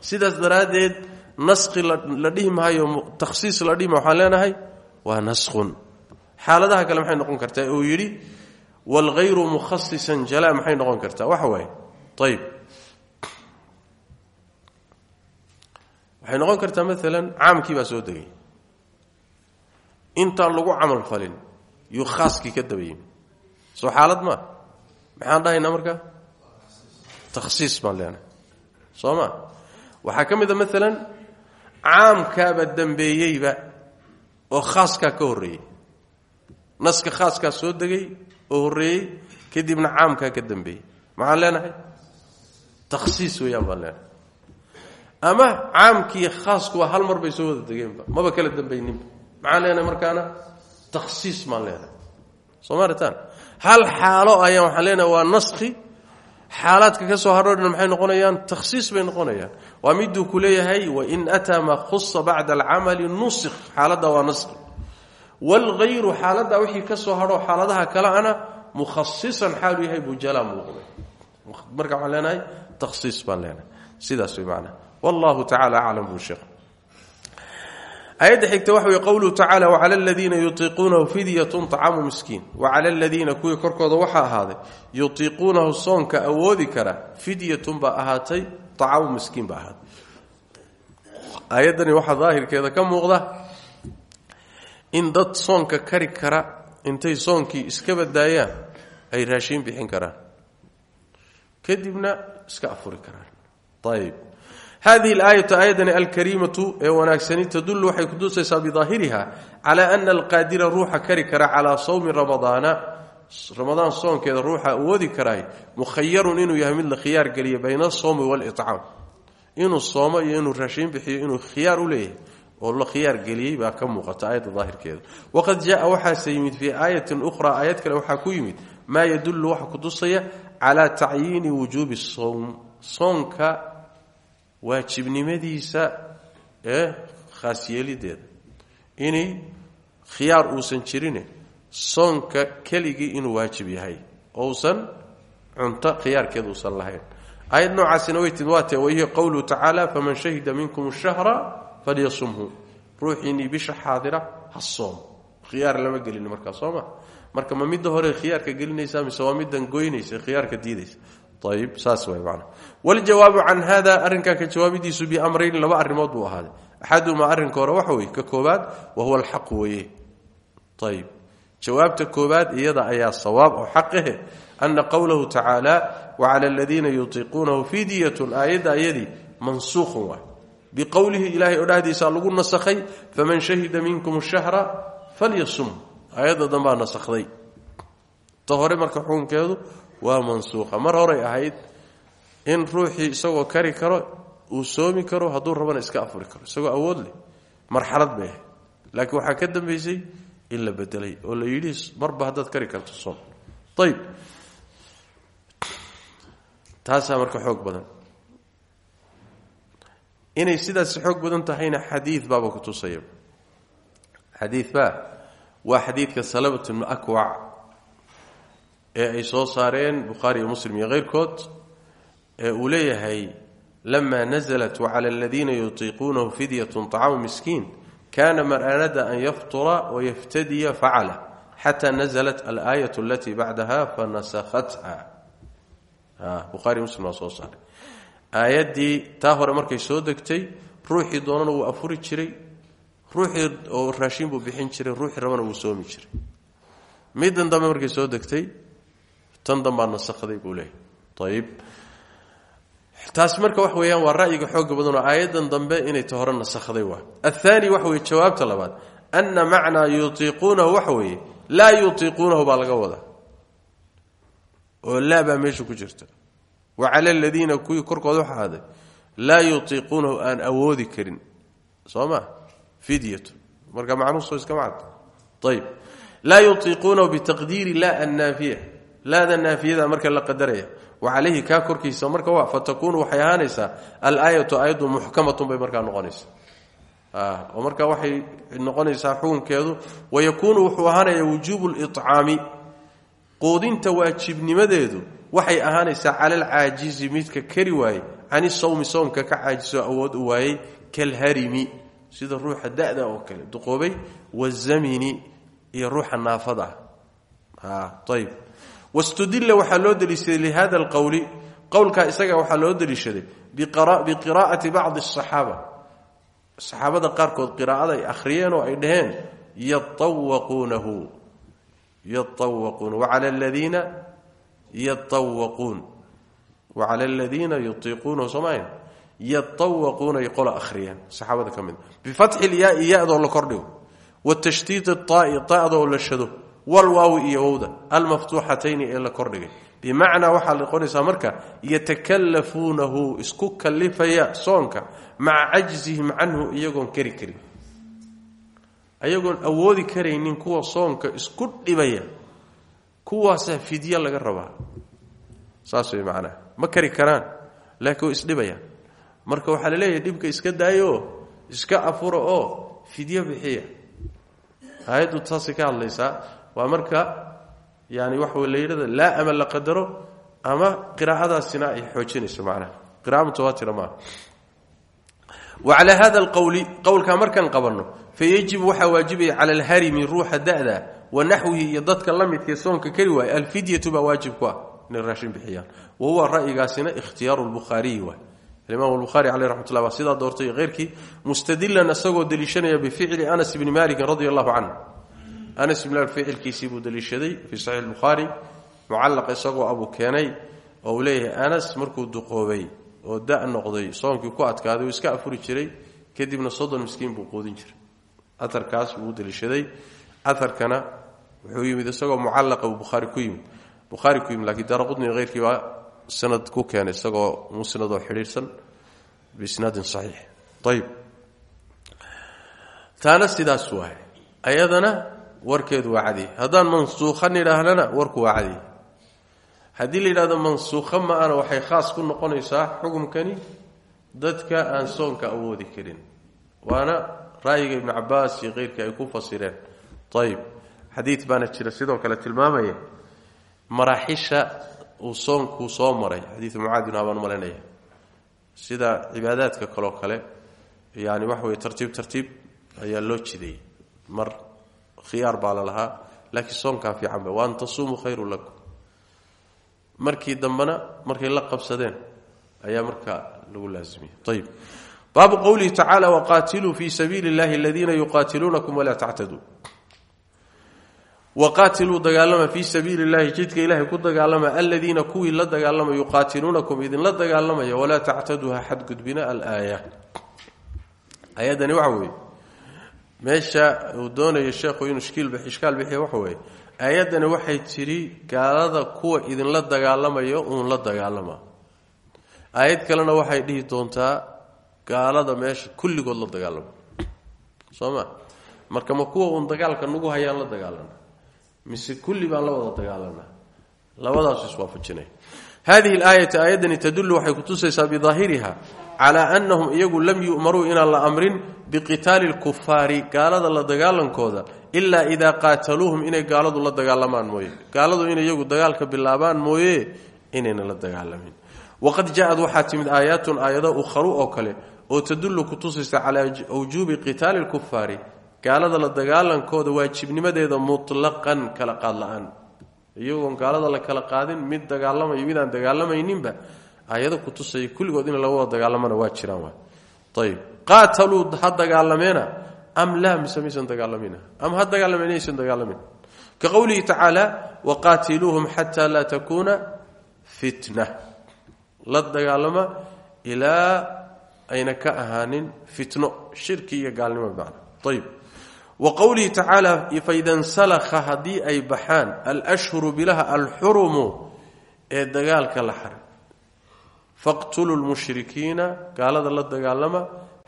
sidaas daraaddeed naski la dhihi maayo takhsiis leenahay waa naskhun xaaladaha kale maxay noqon kartaa uu yidhi waalghayru mukhasisan jala maxay noqon kartaa? Waxa waaye. Ayib waxay noqon kartaa maalan caamkii baa soo degay. Intaan lagu camal falin yuu khaaskii ka daba soo xaalad maa maxaan dhahaynaa markaa takhsiis baan leenahay soo ma? Waxaa ka mid a maalan oo khaaskaa ka horreeyey naska khaaskaa soo degay oo horreeyey kadibna caamkaa ka dambeeyey maxaan leenahay? Takhsiis weeyaan baan ama caamkii khaasku waa hal mar bay soo wada degeenba. Maba kala dambayninba maxaan leenahay markaana? Takhsiis baan leenahay. Soo maaritaan hal xaalo ayaan waxaan leenahay waa naskhi. Xaalaadka ka soo hadhoodhan maxay noqonayaan? Takhsiis bay noqonayaan. Waa miduu ku leeyahay wain ataa maa khusa bacda alcamali nusikh. Xaaladda waa naskhi waalghayru xaaladda wixii ka soo hadho xaaladaha kale ana mukhasisan xaalu yahay buu jalaa muuqday marka waxaan leenahay takhsiis baan leenahay. Sidaas way macnaha wallahu tacala aclam buu sheekh xigta waxa wey qowluhu tacala wacala aladiina yutiiquunahu fidyatun طacaamu miskiin. Wacala aladiina kuwii korkooda waxaa ahaaday yutiiquunahu soonka awoodi kara fidyatun baa ahaatay طacaamu miskiin baa ahaaday aayaddani waxaa daahirkeeda ka muuqda in dad soonka kari kara intay soonkii iska badaayaan ay raashiin bixin karaan. Kadibna iska afuri karaan. Ayb hadihi alaayatu aayadani alkariimatu ee wanaagsani tadullu waxay kutusaysaa bidaahiriha calaa ana alqaadira ruuxa kari kara calaa sawmi ramadaana ramadaan soonkeeda ruuxa awoodi karaay mukhayarun inuu yahay mid la khiyaar geliya bayna asawmi waalicaam inuu soomo iyo inuu raashiin bixiyo inuu oo la khiyaar geliyey baa ka muuqata aayadda daahirkeeda waqad jaa waxaase yimid fii aayatin ukhraa aayad kale waxaa ku yimid maa yadullu waxa kutusaya calaa tacyiini wujuubi sowm soonka waajibnimadiisa ee khaas yeelideeda inay khiyaar uusan jirine soonka keligii inuu waajib yahay ousan cunto khiyaarkeeda uusan lahayn. Aayad noocaasina way timid waatee wahiya qowluhu tacaala faman shahida minkum shahra falyasumhu ruuxiinii bisha xaadira ha soom khiyaar lama gelin markaa soo ma marka ma midda hore khiyaarka gelinaysa mise waa middan goynaysa khiyaarka diidaysa? Ayb saas way man waljawaabu can hada arrinkaa ka jawaabidiisu biamrayn laba arrimood buu ahaaday. Axadumaa arrinka hore waxa weye ka koobaad wa huwa alxaqu weye ayb jawaabta koobaad iyada ayaa sawaab oo xaqahe ana qowlahu tacaala wacala aladiina yutiiquunahu fidyatun aayadda ayadii mansuuqun waay biqowlihi ilaahay oo dhahdiisa lagu nasakhay faman shahida minkum shahra falyasum. Aayadda dambaa nasakday. Ta hore marka xukunkeedu waa mansuuqa. Mar horay ahayd in ruuxii isagoo kari karo uu soomi karo hadduu rabana iska afuri karo. Isagoo awood leh marxalad bay ahayd. Laakiin waxaa ka dambaysay in la bedelay oo la yidhi marba haddaad kari karto marka xoog badan inay sidaasi xoog badan tahayna xadii baaba ku tusaya xadii baa waa xadiidka salabat bnu akwac ee ay soo saareen bukhaari iyo muslim iyo keyrkood ee uu leeyahay lama naزlat wclى اladiina yutiiquunahu fidyة طacaamu miskiin kana man araada an yafطura wayaftadiya facala xata naزlat alaayaة alatii bacdaha fanasakhatha buhari muslim waa soo saaray aayaddii taa hore markay soo degtay ruuxii doonana wuu afuri jiray. Ruuxii oo raashin buu bixin jiray ruuxii rabana wuu soomi jiray. Middan dambe markay soo degtay tan dambaa nasakday buu leeyahy ayib taas marka wax weeyaan waa ra'yiga xooga badanoo aayaddan dambe inay ta hore nasakday waa. Athaani waxa weye jawaabta labaad ana macnaa yutiiquunahu waxa weeye laa yutiiquunahu baa laga wadaa. Oo laa baa meesha ku jirta wa cala aladiina kuwii korkooda waxa ahaaday laa yutiiquunahu aan karin. Soo ma? Marka macnuhu soo iska macad. Ayib laa yutiiquunahu bitaqdiiri laa annaafiya. Laada naafiyada marka la qadaraya. Wa calayhi kaa korkiisa marka waa fatakuunu waxay ahaanaysaa alaayatu aayaddu muxkamatun bay markaa noqonaysaa. Oo marka waxay noqonaysaa xukunkeedu wayakuunu wuxuu ahaanaya wujuubu licaami quudinta waajibnimadeedu waxay ahaanaysaa cala alcaajizi midka kari waaye cani sawmi soomka ka caajiso awood u waayey kalharimi sida ruuxa da'da oo kale duqoobay wazamini iyo ruuxa naafada. Ah ayb wastudila waxaa loo deliishaday lihada alqowli qowlkaa isaga waxaa loo deliishaday biqiraa'ati bacdi asaxaaba saxaabada qaarkood qiraa'ada ay akhriyeen oo ay dhaheen yatawaquunahu yatawaquun wacala aladiina yatawaquun wacala aladiina yutiiquunahu soomaayn yatawaquuna ay qola akhriyeen saxaabada ka mid bifatxi lyaai ya-doo la kordhigo watashdiidi taai taadoo la shado walwaawi iyo wowda almaftuuxatayni ee la kordhigay bimacnaa waxaa noqonaysaa marka yatakalafuunahu isku kalifaya soonka maca cajzihim canhu iyagoon kari karin ayagoon awoodi karaynin kuwa soonka isku dhibaya kuwaasaa fidye laga rabaa. Saas way macnaha ma kari karaan laakiin way isdhibayaan. Marka waxaa la leeyahay dhibka iska daayooo iska afura oo fidyo bixiya. Aayaddu taasay ka hadlaysaa. Marka yani waxa la ama la qadaro ama qiraa'adaasina ay xoojinayso macnaha qira'a mutawaatira maaha. Wacalaa hada alqowli qowlkaa markaan qabanno fayajibu waxaa waajibaya cala alharimi ruuxa wa naxwihi iyo dadka la soonka kari waaya alfidyatu baa waajib ku ah inay raashin bixiyaan. Wa huwa ra'yigaasina ikhtiyaaru lbukhaariyi waay. Alimaam albuhari caleyh raxmat ullah baa sidaa doortay keyrkii mustadilan isagoo deliishanaya bificli anas bni malikin radi allahu anas ibn malik ficilkiisii buu deliishaday fii saxiix lbukhaari mucallaq isagoo abuu keenay oo uu anas markuu duqoobay oo da noqday soonkii ku adkaaday iska afuri jiray kadibna soddon miskiin buu jiray. Aarkaas buu deliishaday aarkana wuxuu yimid isagoo mucallaqa uu bukhaari ku yimid. Bukhaari ku yimid lakiin daara qudni keyrkii baa sanad ku keenay isagoo musnadoo xidhiirsan biisnaadin saxiix. Ayib taana sidaas waay ayadana warkeedu waa cadiy haddaan mansuukhan idhaahnana warku waa cadiy haddii la yidhahdo mansuukha ma ana waxay khaas ku noqonaysaa xukumkani dadka aan soonka awoodi karin. Waana ra'yiga ibnu cabaas iyo keyrkii ay ku fasireen ayib xadiid baana jira sidoo kale tilmaamaya maraaxisha uu soonkuu soo maray. Xadiidu mucaad bin abaan malanaya sida cibaadaadka kaleo kale yani waxa weye tartiib tartiib ayaa loo jideeyey mar khiyaar baa la lahaa laakiin soonkaa fiicanba wa an tasuumuu khayru lakum. Markii dambena markay la qabsadeen ayaa markaa lagu laazimiyey. Ayib baabu qowlihi tacaala waqaatiluu fii sabiili اllahi aladiina yuqaatiluunakum walaa tactaduu waqaatiluu dagaalama fii sabiili اllahi jidka ilaahay ku dagaalama aladiina kuwii la dagaalama yuqaatiluunakum idinla dagaalamaya walaa tactaduu ha xadgudbina alaaya ayaddani waxa weeye meesha uu doonayo sheekhu inuu ishkaal bixiya waxa weeye aayaddani waxay tidhi gaalada kuwa idinla dagaalamayo uun la dagaalama aayad kalena waxay dhihi doontaa gaalada meesha kulligood la dagaalama soo ma marka ma kuwa uun dagaalka nagu hayaan la dagaalana mise kulli baan la wada dagaalana. Labadaasu iswaafajinay hadihi alaayatu aayaddani tadullu waxay kutusaysaa bidaahiriha calaa annahum iyagu lam yu'maruu inaan la amrin biqitaali lkufaari gaalada la dagaalankooda ilaa idaa qaataluuhum inay gaaladu la dagaalamaan mooye. Gaaladu inay iyagu dagaalka bilaabaan mooye inayna la dagaalamin. Waqad jaa-ad waxaa timid aayaatun oo kale oo tadullu kutusaysa calaa wujuubi qitaali lkufaari gaalada la dagaalankooda waajibnimadeeda mutlaqan kala qaad la'aan. Iyagoon gaalada la kala qaadin mid dagaalamayo midaan dagaalamayninba aayado kutusaya kulligood in laga wada dagaalamana waa jiraan wa ayib qaataluu ha dagaalameena am laa mise maysan am ha dagaalameen aysan dagaalamin ka qowlihi tacaala waqaatiluuhum xataa laa takuuna fitna. La dagaalama ilaa ayna ka ahaanin fitno shirki iyo gaalnimo bimacna ayib wa qowlihi tacaala faida nsalakha haddii ay baxaan alshhuru bilaha alxurumu ee dagaalka la xaray. Faqtuluu lmushrikiina gaalada la dagaalama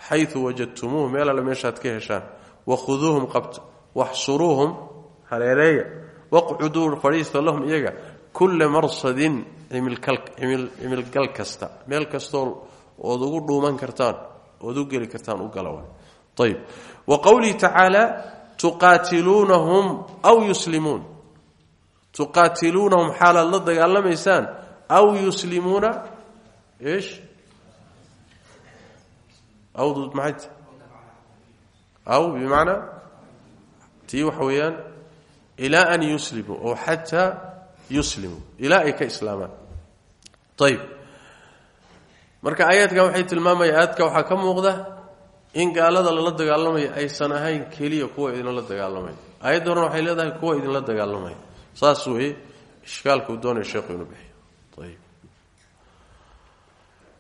xayu wajadtumuuh meel alle meeshaad ka heshaan wakhuduuhum qabta waxsuruuhum hareereeya waqcuduu fadhiista lahum iyaga kulla marsadin cimilgal kasta meel kastoo ood ugu dhuuman kartaan ood u geli kartaan u gala ayb wa qowlihi tacaala tuqaatiluunahum aw yuslimuun tuqaatiluunahum xaalaad la dagaalamaysaan aw yuslimuuna ish awdu maxayt aw bimacnaa tii waxa weeyaan ilaa an yuslimuu oo xataa yuslimuu ilaa ay ka islaamaan ayib marka aayaadkan waxay tilmaamaya aadka waxaa ka muuqda in gaalada lala dagaalamayo aysan ahayn keliya kuwa idinla dagaalamaya aayadda horena waxay leedahay kuwa idinla dagaalamaya saas weeye ishkaalkuu doonaya sheekhu inuu bixiyo.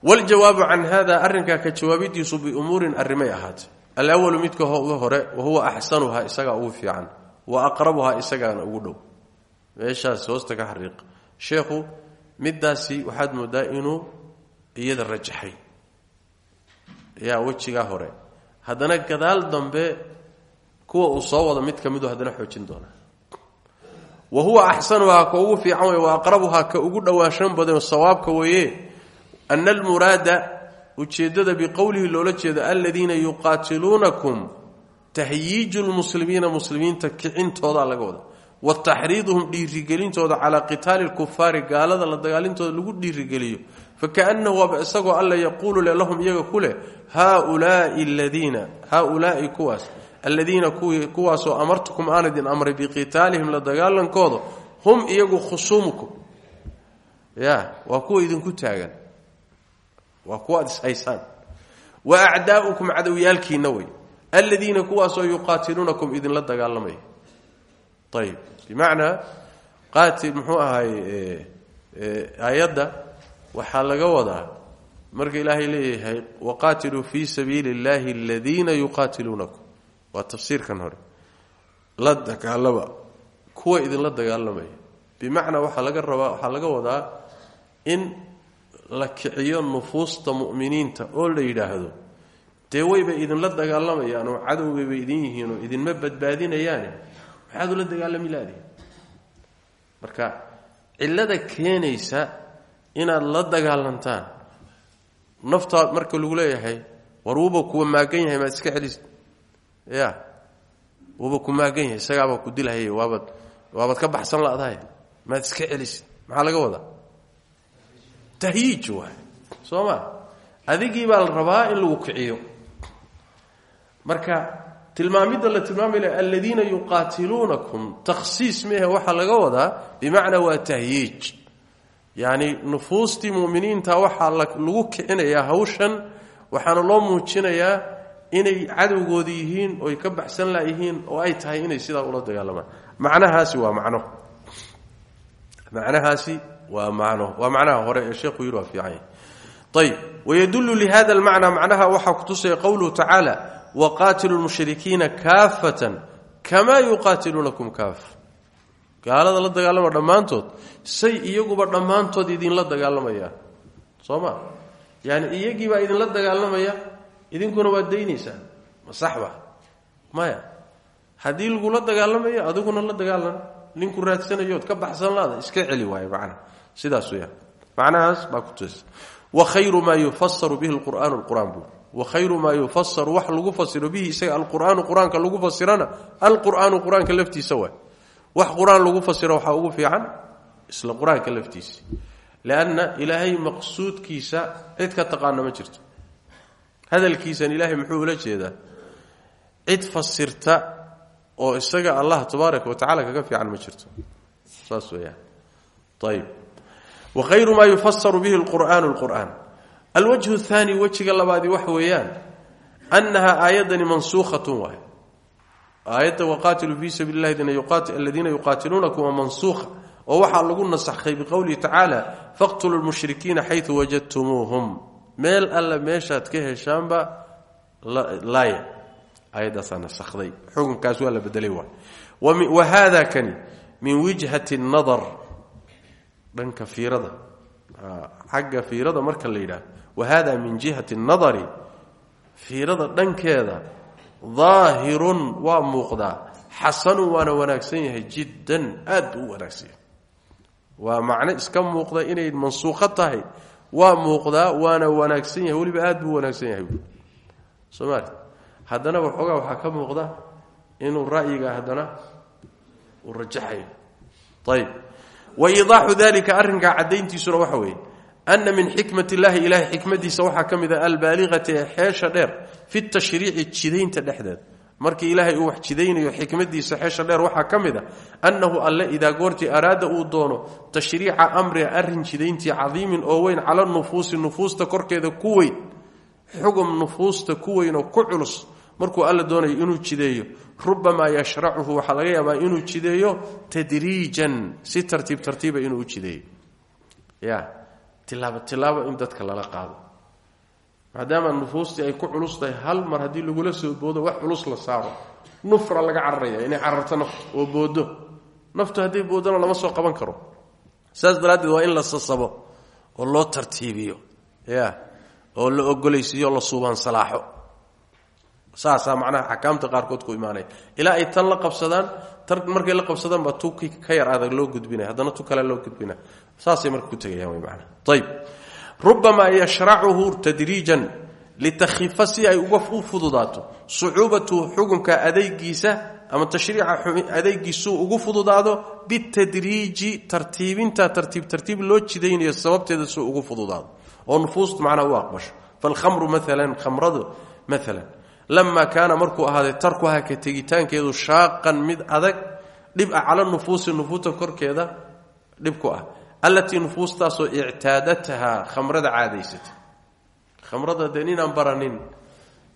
Waljawaabu can hada arrinkaa ka jawaabidiisu biumuurin arrimay ahaatay. Alawalu midka hore wahuwa axsanuhaa isagaa ugu fiican wa aqrabuhaa isagaana ugu dhow. Meeshaas hoosta ka xariiq. Sheekhu midaasi waxaad moodaa inuu iyada rajaxay yaa wejigaa hore. Haddana gadaal dambe kuwa uu soo wado mid ka midu haddana xoojin doonaa wa huwa axsanuhaa ka ugu fiican wey wa aqrabuhaa ka ugu dhowaanshan badan sawaabka weeye. Ana almuraada ujeeddada biqowlihi loola jeedo aladiina yuqaatiluunakum tahyiiju lmuslimiina muslimiinta kicintooda laga wada wa taxriiduhum dhiirigelintooda calaa qitaali lkufaari gaalada la dagaalintooda lagu dhiirigeliyo fakaanahu waaba isagoo alla yaquulu le lahum iyaga ku leh haaulaai ladiina haaulaai kuwaas aladiina kuwaasoo amartukum aan idin amray biqitaalihim la dagaalankooda hum iyagu khusuumukum ya waa kuwa idinku taagan waa kuwa ad ishaysaan wa acdaaukum cadowyaalkiina wey aladiina kuwaasoo yuqaatiluunakum idinla dagaalamaya ayib bimacnaa qaatil muxuu ahay aayadda waxaa laga wadaa marka ilaahay leeyahay waqaatiluu fii sabiili اllahi aladiina yuqaatiluunakum. Waa tafsiirkan hore. La dagaalama. Kuwa idinla dagaalamaya. Bimacnaa waxaa laga rabaa waxaa laga wadaa in la kiciyo nufuusta mu'miniinta oo la yidhaahdo. Dee wayba idinla dagaalamayaan oo cadowgayba idin yihiin oo idinma badbaadinayaane? Maxaad ula dagaalami laadihin marka cillada keenaysa inaad la dagaalantaan. Naftaad marka lagu leeyahay war wuuba kuwa maagan yahay maad iska celis. Ya wuuba ku maagan yahay isagaabaa ku dilhayay waabad waabad ka baxsan ladahay. Maad iska celisid maxaa laga wadaa? Tahyiij waay. Adigii baa rabaa in lagu kiciyo. Marka tilmaamidda la tilmaamay le aladiina yuqaatiluunakum takhsiis mehe waxaa laga wadaa bimacnaa waa yacni nufuustii muminiinta waxaa lagu kicinayaa hawshan waxaana loo muujinayaa inay cadowgoodi yihiin oy ka baxsan layihiin oo ay tahay inay sidaa ula dagaalamaan macnahaasi waa macno. Macnahaasi waa macno. Waa macnaha hore ee sheekhu yidhi waa fiicanya ayb wayadullu lihada almacnaa macnaha waxaa kutusaya qowluhu tacaala waqaatilu lmushrikiina kaafatan kamaa yuqaatiluunakum kaafa gaalada la dagaalama dhammaantood say iyaguba dhammaantood idinla dagaalamayaan soo ma yaani iyagiibaa idinla dagaalamaya idinkuna waad daynaysaan ma saxba maya haddii lagula dagaalamayo adiguna la dagaalan. Ninku raadsanayood ka baxsan laada iska celi waayo macnaha sidaas weyaan macnahaas baa kutusa wa khayru maa yufasaru bihi lqur'aanu lqur'aan buu. Wa khayru maa yufasaru wax lagu fasiro bihi isaga alqur'aanu qur'aanka lagu fasirana alqur'aanu qur'aanka laftiisa waay wax qur'aan lagu fasiro waxaa ugu fiican isla qur'aanka laftiisa. Ilaahay maqsuudkiisa cid ka taqaana ma jirto. Hadalkiisan ilaahay muxuu ula jeedaa? Cid fasirta oo isaga allah tabaaraka wa tacala kaga fiican ma jirto. Saas weyaan ayb wa khayru maa yufasaru bihi lqur'aanu lqur'aan alwajhu thaani wejiga labaadi waxa weeyaan. Annaha aayaddani mansuukhatun waay aayadda waqaatiluu fii sabiili lahi aladiina yuqaatiluunakum waa mansuukha oo waxaa lagu nasaxay biqowlihi tacaala faqtuluu lmushrikiina xayu wajadtumuuhum. Meel alle meeshaad ka heshaanba laaya. Aayadaasaa nasakday xukunkaas waa la bedelay waay. Wa haada kani min wijhati nadar dhanka fiirada. Xagga fiirada marka la wa hada min jihati nadari fiirada dhankeeda daahirun waa muuqdaa xasanun waana wanaagsan yahay jiddan aad buu u wanaagsan yahay. Waa macno iska muuqda inay mansuuqo tahay. Waa muuqdaa waana wanaagsan yahay weliba aad buu wanaagsan yahay. Somaali haddana waxoogaa waxaa ka muuqda inuu ra'yiga haddana uu rajaxayo. Ayb wa iidaaxu dalika arrinkaa caddayntiisuna waxa ana min xikmat illaahi ilahay xikmadiisa waxaa ka mid a albaaliqati ee xeesha dheer fi tashriici jidaynta dhexdeed markii ilaahay uu wax jidaynayo xikmadiisa xeesha dheer waxaa ka mid a annahu alle idaa goortii araada uu doono tashriica amriga arrin jidayntii cadiimin oo weyn cala nufuusi nufuusta korkeeda ku weyn xugum nufuusta ku weyn oo ku culus markuu alla doonayo inuu jideeyo rubamaa yashracuhu waxaa laga yaabaa tilaabo tilaabo in dadka lala qaado. Maadaama nufuustii ay ku culus tahay hal mar haddii lagula soo boodo wax culus la saaro. Nufra laga cararaya inay cararto naftu oo boodo naftu hadday boodona lama soo qaban karo. Saas daraaddeed waa in la sasabo oo loo tartiibiyo ya oo la ogolaysiiyo la suubaan salaaxo. Saasaa macnaha axkaamta qaarkood ku imaanaya. Ilaa ay tan la qabsadaan tan markay la qabsadaan baa tu ka yar loo gudbinaya haddana tu kale loo gudbina saasay marka ku tegayaan wy manaa ayb rubamaa yashracuhu litakhifa si ay uga u fududaato. Sucuubatu xukunka adaygiisa ama tashriica adaygiisuu ugu fududaado bitadriiji tartiibinta tartiib tartiib loo jidaynayo sababteeda suu ugu fududaado. Oo nufuustu macnaa u aqbasho. Falkhamru maalan khamradu maalan lamaa kaana markuu ahaaday tarkuha ka tegitaankeedu shaaqan mid adag dhib ah cala nufuusi nufuusta korkeeda dhib ku ah allatii nufuustaasoo ictaadatahaa khamrada caadaysatay khamrada dee baranin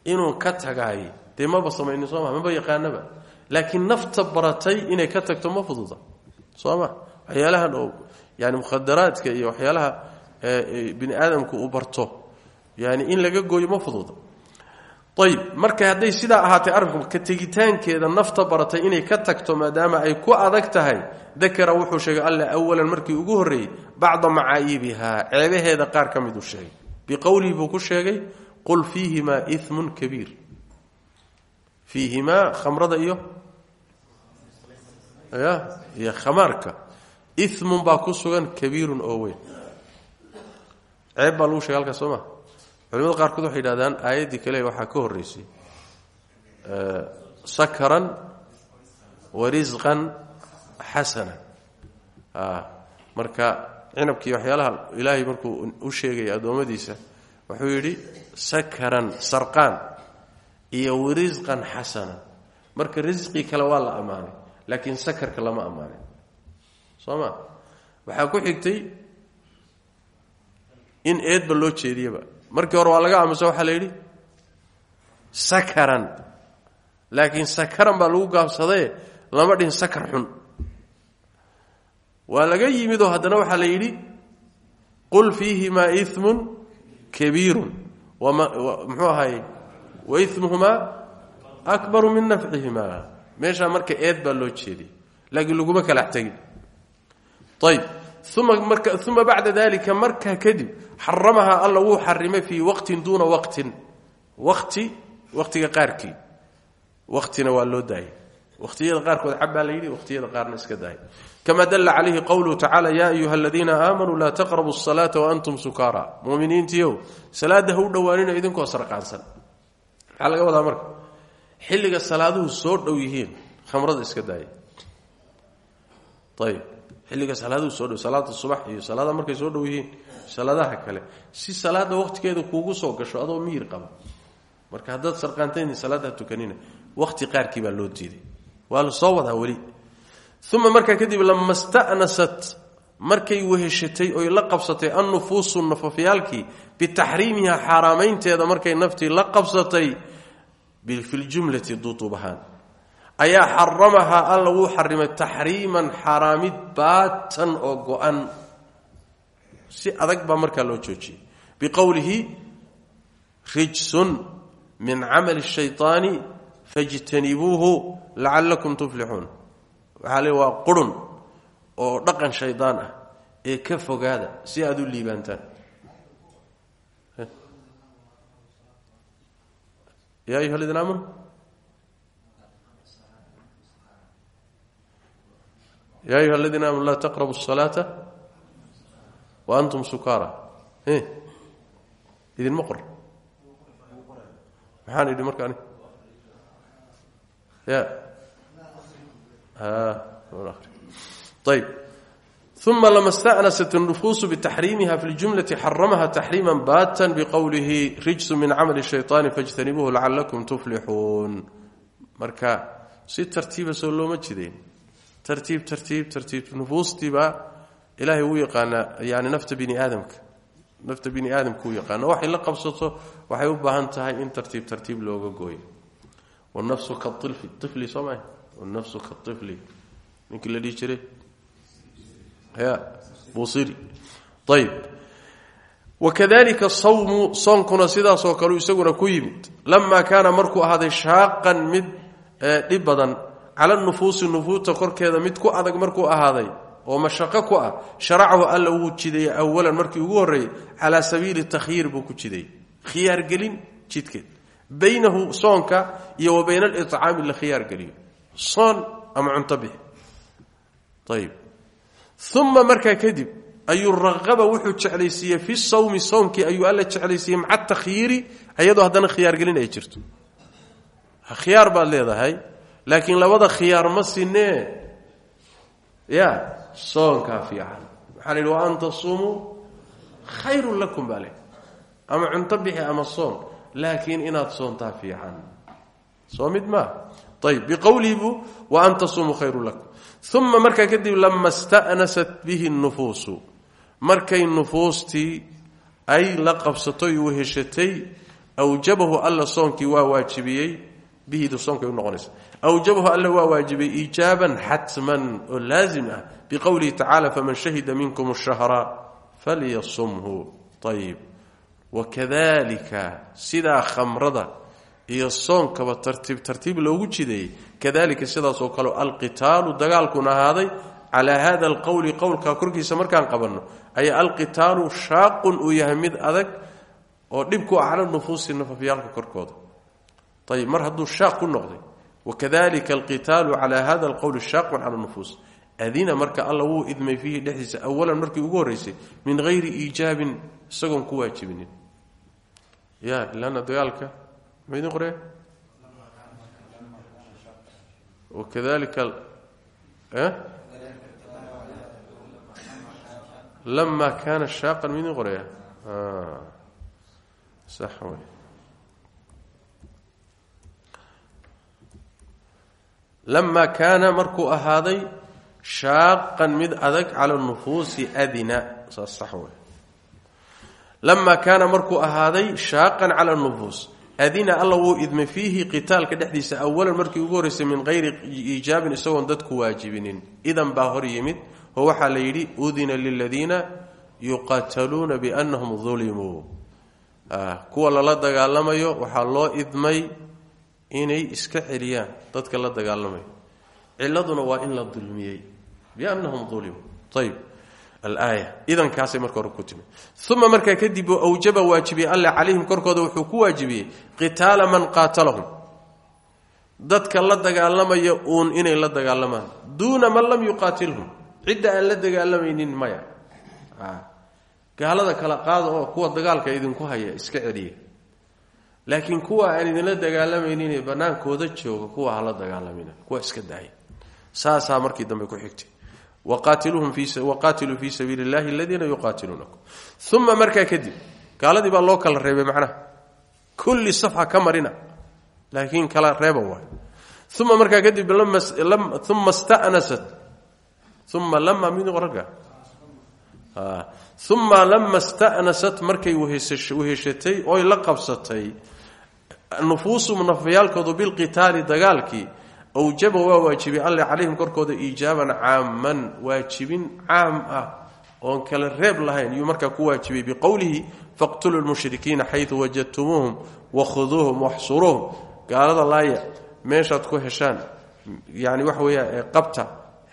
inuu ka tagaay dee maba samaynin sooma maba yaqaanaba laakiin nafta baratay inay ka tagto ma fududa soo ma waxyaalahan oo yani mukhadaraadka iyo waxyaalaha bini aadamku uu barto yani in laga gooyo ma ayib marka hadday sidaa ahaatay arrinku ka tegitaankeeda nafta baratay inay ka tagto maadaama ay ku adag tahay dakara wuxuu sheegay alla awalan markii ugu horreeyey bacda macaayibihaa. Ceebaheeda qaar ka miduu sheegay. Biqowlihi buu ku sheegay qul fiihimaa imun kabiir. Fiihimaa khamrada iyo? Iyo khamaarka. Imun baa ku sugan kabiirun oo weyn. Ceeb baa lagu shegay halkaas soo ma culimada qaarkood waxay yidhahdaan aayaddii kale waxaa ka horreysay sakaran wa risqan xasanan marka cinabkii waxyaalaha ilaahay markuu u sheegaya addoommadiisa wuxuu yidhi sakaran sarqaan iyo warisqan xasanan marka risqii kale waa la ammaanay laakiin sakarka lama ammaanin soo ma? Waxaa ku xigtay in eedba loo jeediyaba markii hore waa laga aamusa waxaa la yidhi sakaran. Laakiin sakaran baa lagu gaabsadaye lama dhihin sakar xun. Waa laga yimidoo haddana waxaa la yidhi qul fiihimaa imun kabiirun. Muxuu wa imuhumaa akbaru min nafcihimaa. Meeshaa marka eed baa loo jeediyay laakiin laguma kalax tegin ayb uma bacda dalika markaa kadib xaramahaa alla wuu xarimay fii waqtin duuna waqtin. Waqti waqtiga qaarkii. Waqtina waa loo daayay. Waqtiyada qaarkood waqtiyada qaarna iska daayay. Kama dalla calayhi qowluhu tacala yaa ayuha aladiina aamanuu laa taqrabu asalaata waantum sukaara. Muminiintiiow salaada ha u dhowaanina idinkoo sarqaansan. Maxaa laga wadaa marka xilliga salaaduhu soo dhow yihiin khamrada iska daaya ayb xilliga salaaduhu soo dhow salaada subax iyo salaada markay soo dhow salaadaha kale. Si salaada waqtigeeda kuugu soo gasho adoo miyir qaba. Marka haddaad sarqaantayn salaada ha tukanina waqti qaarkii baa loo diiday. Waa soo wadaa weli. Uma markaa kadib lama stanasat markay weheshatay oy la qabsatay annufuusu nafafyaalkii bitaxriimiha xaaraamaynteeda markay naftii la qabsatay filjumlati duuduub ahaan ayaa xaramahaa alla wuu xarimay taxriiman xaaraamid baatan oo go-an. Si adag baa markaa loo joojiyey. Biqowlihi rijsun min camali shayطaani fajtanibuuhu lacalakum tuflixuun. Waxaa waa qurun oo dhaqan shaydaan ah ee ka fogaada si aada u liibaantaan. Ya ayuha aladiina aamanu ya ayuha aladiina aamanu laa taqrabu الsalaata wa antum sukaara idinma qor maxaan idhi markaani ya ayb uma lama stanasat الnufuusu btaxriimiha fi ljumlati xaramaha taxriima baatan biqowlihi rijsu min camali الshayطaani fاjtanibuuhu lacalakum tuflixuun marka si tartiiba soo looma jideen tartiib tartiib tartiib. Nufuustiibaa ilaahay uu yaqaanaa yani nafta bini aadamka. Nafta bini aadamka uu yaqaana waxay la qabsato waxay u baahan tahay in tartiib tartiib looga gooyo. Wanafsu kaifli ifli soo maa wanafsu kaifli ninkii la dhihi jiray? Ya busiri ayb wakadalika sawmu soonkuna sidaasoo kaleu isaguna ku yimid. Lamaa kaana markuu ahaaday mid dhib badan cala nufuusi nufuusta korkeeda mid ku adag markuu ahaaday oo mashaqo ku ah sharacahu alla wuu jideeyey awalan markii ugu horreeyey calaa sabiili takhyiir buu ku jideeyey khiyaargelin jidkeed. Baynahu soonka iyo wa bayna alicaami la khiyaar geliyo. Soon ama cunto bixi. Ayib uma markaa kadib ayuu raqaba wuxuu jeclaysiiyey fi sawmi soomkii ayuu alla jeclaysiiyey maca takhyiiri iyadoo haddana khiyaargelin ay jirto. Khiyaar baad leedahay laakiin labada khiyaar ma sinee? Ya soonkaa fiican. Waxaa la yidhi wa an lakum baa ama cunto ama soon laakiin inaad soontaa fiican. Soo mid maa ayb biqowlihi buu wa an tasuumuu khayrun lakum. Uma markaa kadib lama sta'nasat bihi nufuusu markay nufuustii ay la qabsatoy weheshatay awjabahu alla soonkii waa waajibiyey bihidu soonkay u noqonaysa awjabahu alla waa waajibiyey iijaaban xatman oo laazim ah biqowlihi tacala faman shahida minkum ashahra falyasumhu. Ayib wakadalika sidaa khamrada iyo soonkaba tartiib tartiib loogu jideeyey. Kadalika sidaasoo kale alqitaalu dagaalkun ahaaday calaa hada alqowli qowlkaa korkiisa markaan qabanno ayaa alqitaalu shaaqun uu yahay mid adag oo dhib ku ah cala nufuusi korkooda ayib mar hadduu shaaq ku noqday wakadalika alqitaalu calaa hada alqowli shaaqun cala nufuus. Adina marka alla wuu idmay fiihi dhexdiisa awalan markii ugu horreysay min hayri iijaabin isagoon ku waajibinin. Ya lanna dagaalka. Ma idin qoraya wakadalika lama kaana shaaqan ma idin qoraya sax wey lama kaana markuu ahaaday shaaqan mid adag cala nufuusi adina saas sax wey lama kaana markuu ahaaday shaaqan cala nufuus adina alla wuu idmay fiihi qitaalka dhexdiisa awalan markii ugu horreysay min hayri iijaabin isagoon dadku waajibinin idan baa hor yimid oo waxaa la yidhi udina liladiina yuqaataluuna biannahum ulimuu kuwa lala dagaalamayo waxaa loo idmay inay iska celiyaan dadka la dagaalamayo ciladuna waa in la dulmiyey biannahum ulimuu ayb alaaya. Idankaasay marka hore ku timi uma markaa kadib uu awjaba waajibiyey alle calayhim korkooda wuxuu ku waajibiyey qitaala man qaatalahum. Dadka la dagaalamaya uun inay la dagaalamaan. Duuna man lam yuqaatilhum. Cidda aan la dagaalamaynin maya. Gaalada kala qaada oo kuwa dagaalka idinku haya iska celiya laakiin kuwa aan idinla dagaalamaynin ee bannaankooda jooga kuwa hala dagaalamina kuwa iska daaya saasaa markii dambe ku xigtay. Waqaatiluu fii sabiili اllahi aladiina yuqaatiluunakum. Uma markaa kadib gaaladii baa loo kala reebay macnaha. Kulli safxa ka marina. Laakiin kala reeban waay uma markaa kadib uma stanasat. Uma lama mid qorarka uma lama sta'nasat markay weheshatay oy la qabsatay nufuusum nafyaalkoodu bilqitaali dagaalkii awjaba waa waajibiyey alle calayhim korkooda iijaaban caaman waajibin caam ah oon kala reeb lahayn iyuu markaa ku waajibiyey biqowlihi faqtuluu lmushrikiina xayu wajadtumuuhum wakhuduuhum waxsuruuhum gaalada laaya meeshaad ku heshaan yani waxa weeya qabta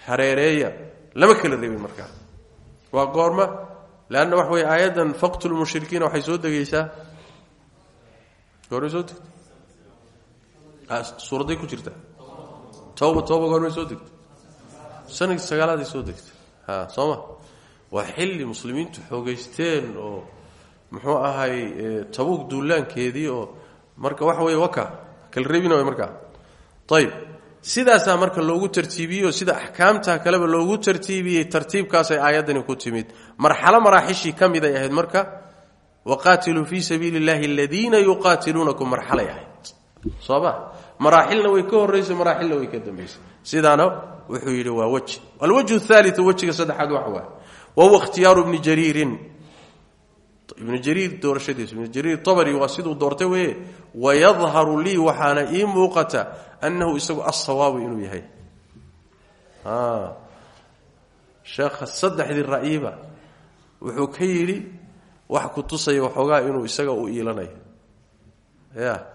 hareereeya lama kala reebin markaa waa goorma leanna waxa wey aayaddan faqtulu mushrikiina waxay soo degaysaa. Goormay soo degta suuradday ku jirta. Tooba tooba goormay soo degta sannadkii sagaalaaday soo degta ha soo ma? Waa muslimiintu xoogaysteen oo muxuu ahay tabuug duulaankeedii oo marka waxa wey waka kala reebina markaa. Ayib sidaasaa marka loogu tartiibiyey sida axkaamta kaleba loogu tartiibiyey tartiibkaasay aayaddani ku timid. Marxalo maraaxishii ka mid ay ahayd marka waqaatiluu fii sabiili اllahi aladiina yuqaatiluunakum marxalay ahayd. Sooma? Way ka horraysay maraaxilna way ka dambaysay. Sidaana wuxuu yidhi waa weji. Alwajhu aaliu wejiga saddexaad waxa waay. Wahuwa ikhtiyaaru ibni jariirin. Ibnu jariir doorashadiisu ibnu jariir abri waa siduu doortay weye wayadharu lii waxaana ii muuqata annahu isagu asawaabu inuu yahay sheekha saddexdii ra'yiba wuxuu ka yidhi wax ku tusaya waxoogaa inuu isaga u iilanayo ya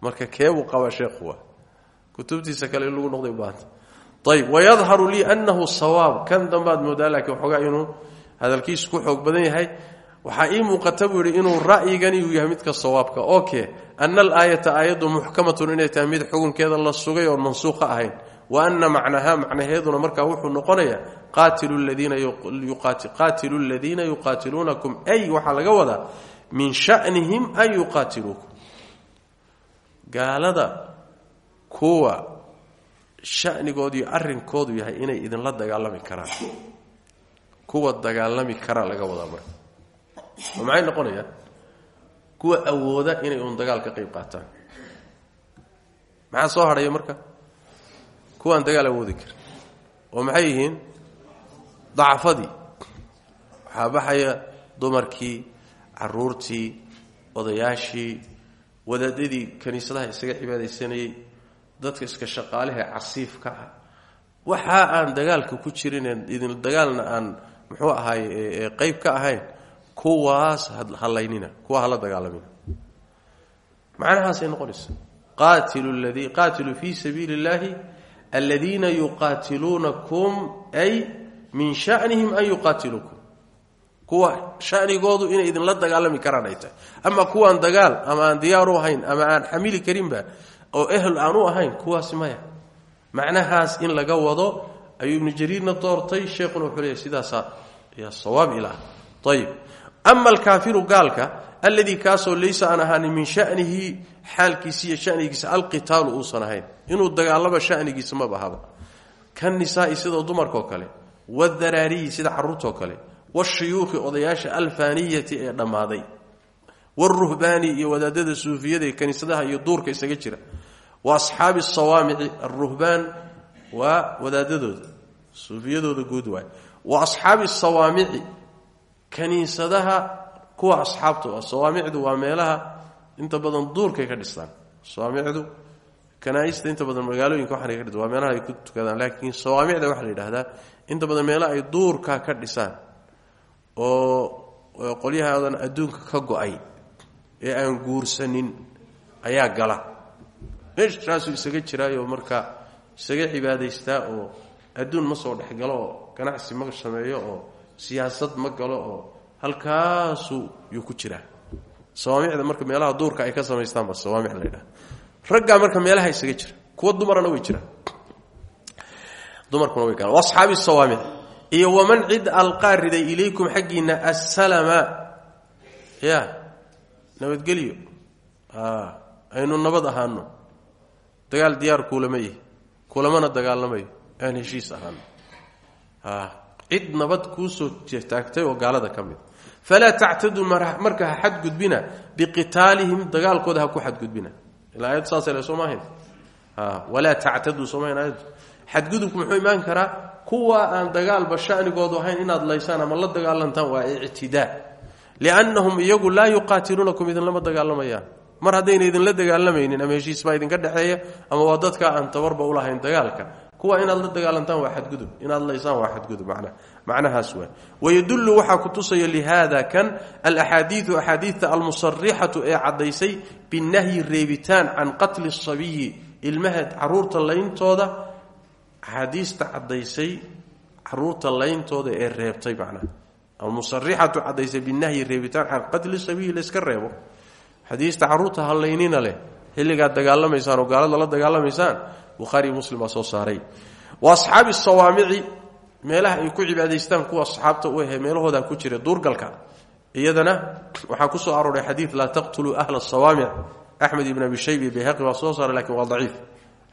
marka keebuu qabaa sheekhuwa kutubtiisa kale lagu noqday ubaahanta ayb wayadharu lii annahu sawaab kan dambaad moodaa laakiin inuu hadalkiisu ku xoog badan yahay waxaa ii muuqata buu inuu ra'yigani uu yahay midka sawaabka. Oke ana alaayata aayaddu inay tahay xukunkeeda la sugay oon mansuuqa ahayn. Wa ana macnaha macnaheeduna markaa wuxuu noqonayaa qaatilu ladiina yuqaatiluunakum. Ay waxaa laga wadaa min shanihim an yuqaatiluukum. Gaalada kuwa shanigoodu iyo arrinkoodu yahay inay idinla dagaalami karaan. Kuwa dagaalami karaa laga wadaa marka oo maxay noqonayaan? Kuwa awooda inay uun dagaal ka qayb qaataan. Maxaa soo hadhaya marka? Kuwaan dagaal awoodi karin. Oo maxay yihiin? Dacfadii. Waxaa baxaya dumarkii caruurtii odayaashii wadaadadii kiniisadaha isaga cibaadaysanayey dadka iska shaqaalaha casiifka ah. Waxaa aan dagaalka ku jirin idin dagaalna aan muxuu ahaay qeyb ka ahayn kuwaas halaynina kuwa hala dagaalamina. Macnahaasay noqonaysa qaatilu ladii qaatiluu fii sabiili اllahi aladiina yuqaatiluunakum ay min shanihim an yuqaatiluukum kuwa shanigoodu inay idinla dagaalami karaan ay tahay. Ama kuwaan dagaal ama aan diyaaru ahayn ama aan xamili karinba oo ehl aan u ahayn kuwaasi maya. Macnahaas in laga wado ayuu ibnu jariirna doortay sheekhuna wuxuu leeyahy sidaasaa yaa sawaab ilaah ama alkaafiru gaalka alladii kaasoo laysa aan ahaanin min shanihi xaalkiisa iyo shanigiisa alqitaalu uusan ahayn. Inuu dagaalama shanigiisa ma bahaba. Kan nisaai sidoo dumarkaoo kale wadaraariyi sida caruurtoo kale washuyuukhi odayaasha alfaaniyati ee dhammaaday wاruhbaani iyo wadaadada suufiyada ee iyo duurka isaga jira wa asxaabi asawaamici aruhbaan waa wadaadadooda suufiyadooda guud waay. Wa asxaabi asawaamici kaniisadaha kuwa asxaabta sawaamicdu waa meelaha inta badan duurkay ka dhistaan. Sawaamicdu kanaaista inta badan magaalooyinka waxaanay ka dhistaan waa meelaha ay ku tukadaan laakiin sawaamicda waxaa la yidhahdaa inta badan meelaha ay duurka ka dhisaan oo qolyahaadan adduunka ka go'ay ee aan guursanin ayaa gala. Meeshaasuu isaga jiraayo marka isaga cibaadaystaa oo adduun ma soo dhexgalo oo ganacsi ma sameeyo oo siyaasad ma galo oo halkaasuu yuu ku jiraa. Sawaamicda marka meelaha duurka ay ka samaystaanba sawaamic la ydhaha raggaa marka meelaha isaga jira kuwa dumarana way jiraan. Dumarkuna way galaan. Asxaabi sawaamic. Iyo waman cid alqaa riday ilaykum xaggiinna assalama. Ya nabadgelyo. Aynu nabad ahaano dagaal diyaar kuulama yihi kulamana dagaalamayo aan heshiis ahaano cid nabad kuusoo taagtay oo gaalada ka mid. Falaa tactaduu marka ha xadgudbina biqitaalihim dagaalkooda ha ku xadgudbina. Ilaa ayaddu saasale soo maahayn walaa tactaduu soo maahayn ayaddu xadgudubku muxuu imaan karaa? Kuwa aan dagaalba shanigoodu ahayn inaad laysaan ama la dagaalantaan waa ictidaa. Liannahum iyagu laa yuqaatiluunakum idinlama dagaalamayaan. Mar haddayna idinla dagaalamaynin ama heshiis baa idinka dhexeeya ama waa dadka aan tabarba ulahayn dagaalka kuwa inaad la dagaalantaan waa xadgudub inaad laysaan waa xadgudub man macnahaas waa wayadullu waxaa ku tusaya lihaada kan alaxaadiidu axaadiidta almusarixatu ee caddaysay binahyi reebitaan can qatli sabiyi ilmaha carruurta layntooda axaadiista caddaysay carruurta layntooda ee reebtay macnaha almusarixatu caddaysay binahyi reebitaan can qatli sabiyi layska reebo. Xadiista carruurta hallaynina leh xilligaad dagaalamaysaan oo gaalada la dagaalamaysaan bukhaari muslim baa soo saaray. Wa asxaabi sawaamici meelaha ay ku cibaadaystaan kuwa asxaabta u ahe meelahooda ku jira duurgalka. Iyadana waxaa ku soo arooray xadiid laa taqtuluu ahla sawaamic. Axmed ibn abi shaybi bayhaqi baa soo saaray lakiin waa daciif.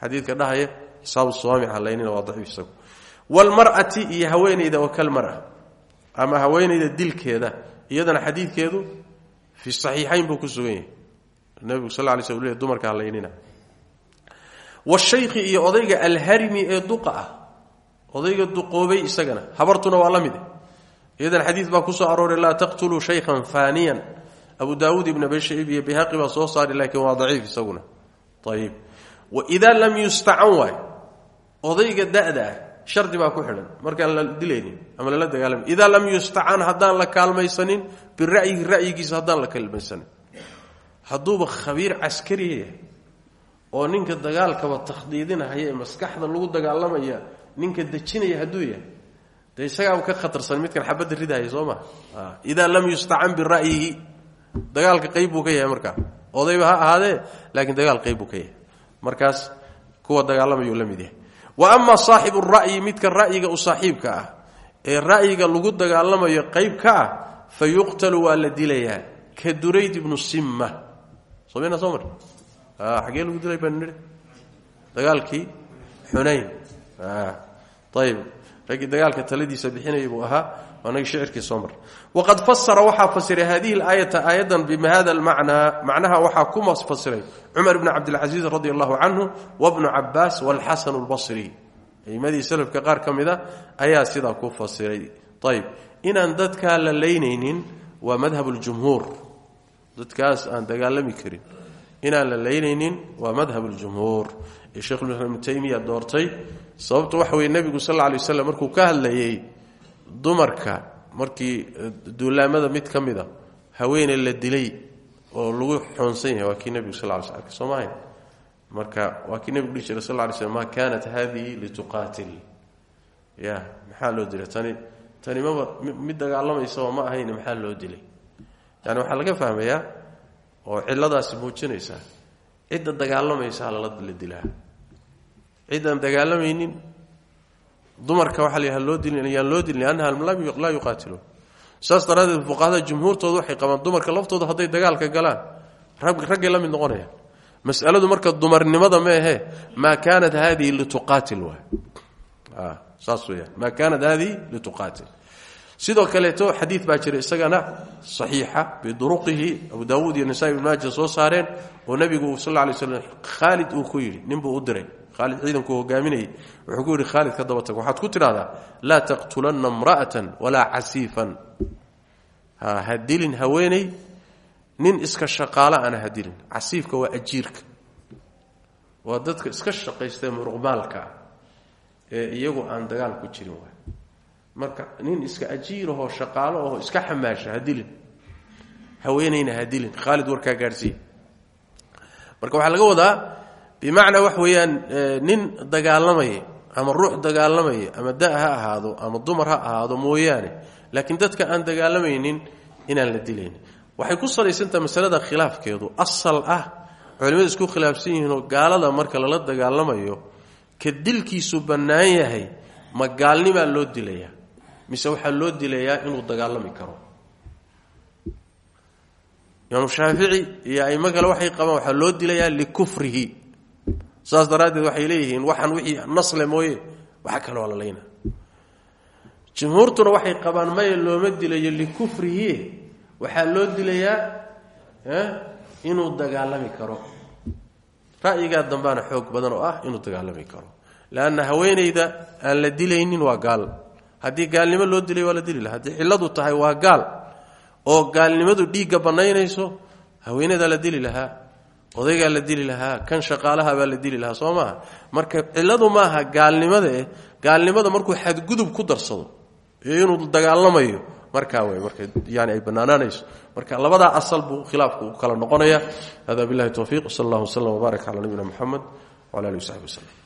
Xadiidka dhahaya xisaabu sawaamic halaynina waa daciif isagu. Waalmar'ati iyo haweenayda oo kalmara ama haweenayda dilkeeda. Iyadana xadiidkeedu fi saxiixayn buu ku sugan yahay. Nebigu sal lay sl dumarka halaynina washaykhi iyo odayga alharimi ee duqa ah. Odayga duqoobay isagana. Habartuna waa la mid iyadan xadiid baa ku soo arooray laa taqtuluu shaykhan faaniyan. Abu daawuud ibn bashib iyo bayhaqi baa soo saaray laakiin waa daciif isaguna. Ayib waidaa lam yustacan odayga da'da ah shardi baa ku xidhan markaan la dilaynin ama lala dagaalama idaa lam yustacan haddaan la kaalmaysanin bira'yihi ra'yigiisa haddaan la kaalmaysanin. Hadduuba khabiir caskariya oo ninka dagaalkaba takhdiidinahaya ee maskaxda lagu dagaalamaya ninka dejinaya hadduu yahay dee isagaaba ka khatarsan midkan xabadda ridahaya soo maa idaa lam yustacan bira'yihi. Dagaalka qayb buu ka yahay markaa odayba ha ahaadee laakiin dagaal qayb buu ka yahay. Markaas kuwa dagaalamayuu la yahay. Wa ama saaxibu ra'yi midka ra'yiga u saaxiibka ah ee ra'yiga lagu dagaalamayo qayb ka ah fa yuqtalu waa la dilayaa. Ka durayd ibnu simma. Soo mar xagee lagu dilay baan nidhi. Dagaalkii xunayn. Ayib raggii dagaalka taladiisa bixinayay buu ahaa waanagii shicirkii soo waqad fasara waxaa fasiray hadihi alaayata aayadan bihada almacnaa macnaha waxaa ku fasiray cumar bn cabdilcasiis radi allahu canhu wabnu cabaas walxasan lbasri aimadii salafka qaar ka mida ayaa sidaa ku fasiray ayib inaan dadkaa la laynaynin waa madhab ljumhuur dadkaas aan dagaalami karin inaan la laynaynin waa madhab ljumhuur ee shekhulislaam ibnu taymiya doortay sababtu waxa weye nebigu sal alay waslam markuu ka hadlayey dumarka markii duulaamada mid ka mida la dilay oo lagu xoonsan yahay waa kii nebigu sal ly sl marka waa kii nebigu dhihi jiray sal maa kaanat hadihi lituqaatil. Ya maxaa loo tani tani mid dagaalamaysaoo ma ahayn maxaa dilay? Yani waxaa laga fahmayaa oo ciladaasi muujinaysaa cidda dagaalamaysaa lala la dilaa. Ciddaan dagaalamaynin dumarka waxaa la loo dilin yaan loo dilin liannaha laa yuqaatiluun saas daraaddeed fuqahada jumhuurtooda waxay qabaan dumarka laftooda hadday dagaalka galaan raggay la mid noqonayaan. Masaladu marka dumarnimada ma ahe maa kaanat haadihi lituqaatil waay. Saas weyaan maa kaanat haadihi lituqaatil sidoo kaleeto xadiid baa jira isagana saxiixa biduruqihi. Abu daawuud iyo nisaa ibn maaja saareen oo nebigu sal lay slam khaalid uu ku yidhi u diray. Khaalid ciidankuu hogaaminayay. Wuxuu ku yidhi khaalid ka daba tag waxaad ku tidhahdaa laa taqtulanna imra'atan walaa casiifan. Ha dilin haweeney nin iska shaqaalo ana ha dilin. Waa ajiirka. Waa dadka iska shaqaystae muruqmaalka iyagu aan dagaal ku jirin marka nin iska ajiirahoo shaqaalo ahoo iska xamaasha ha dilin. Haweenayna ha dilin. Khaalid warkaa gaadhsiiya marka waxaa laga wadaa bimacnaa wax weeyaan nin dagaalamaya ama ruux dagaalamaya ama da ha ahaado ama dumar ha ahaado mooyaane. Laakiin dadka aan dagaalamaynin inaan la dilaynin waxay ku salaysantaha masalada khilaafkeedu. Asal ah culimadu isku khilaafsan yihiinoo gaalada marka lala dagaalamayo ka dilkiisu bannaan yahay ma gaalnimaa loo dilayaa mise waxaa loo dilayaa inuu dagaalami karo. Imaamu shaafici iyo aimo kale waxay qabaan waxaa loo dilayaa likufrihi. Saas daraaddeed waxay leeyihiin waxaan wixii nasle mooye waxa kale waa la leynaa jumhuurtuna waxay qabaan maya looma dilayo likufrihi waxaa loo dilayaa inuu dagaalami karo. Ra'yigaa dambaana xoog badan oo ah inuu dagaalami karo. Leanna haweenayda aan la dilaynin waa gaal haddii gaalnimo loo dilay waa la dili laha tahay waa gaal oo gaalnimadu dhiigga bannaynayso haweenadaa la dili lahaa la dili lahaa kan shaqaalaha baa la dili lahaa marka cilladu maaha gaalnimada eh gaalnimada markuu xadgudub ku darsado inuu dagaalamayo markaa wey marka yani ay bannaanaanayso. Marka labadaa asal buu khilaafku kala noqonaya hada billahi towfiiq sal allah waslm wbaarak cala nabiyina muxamed wala alihi wasaxbi waslem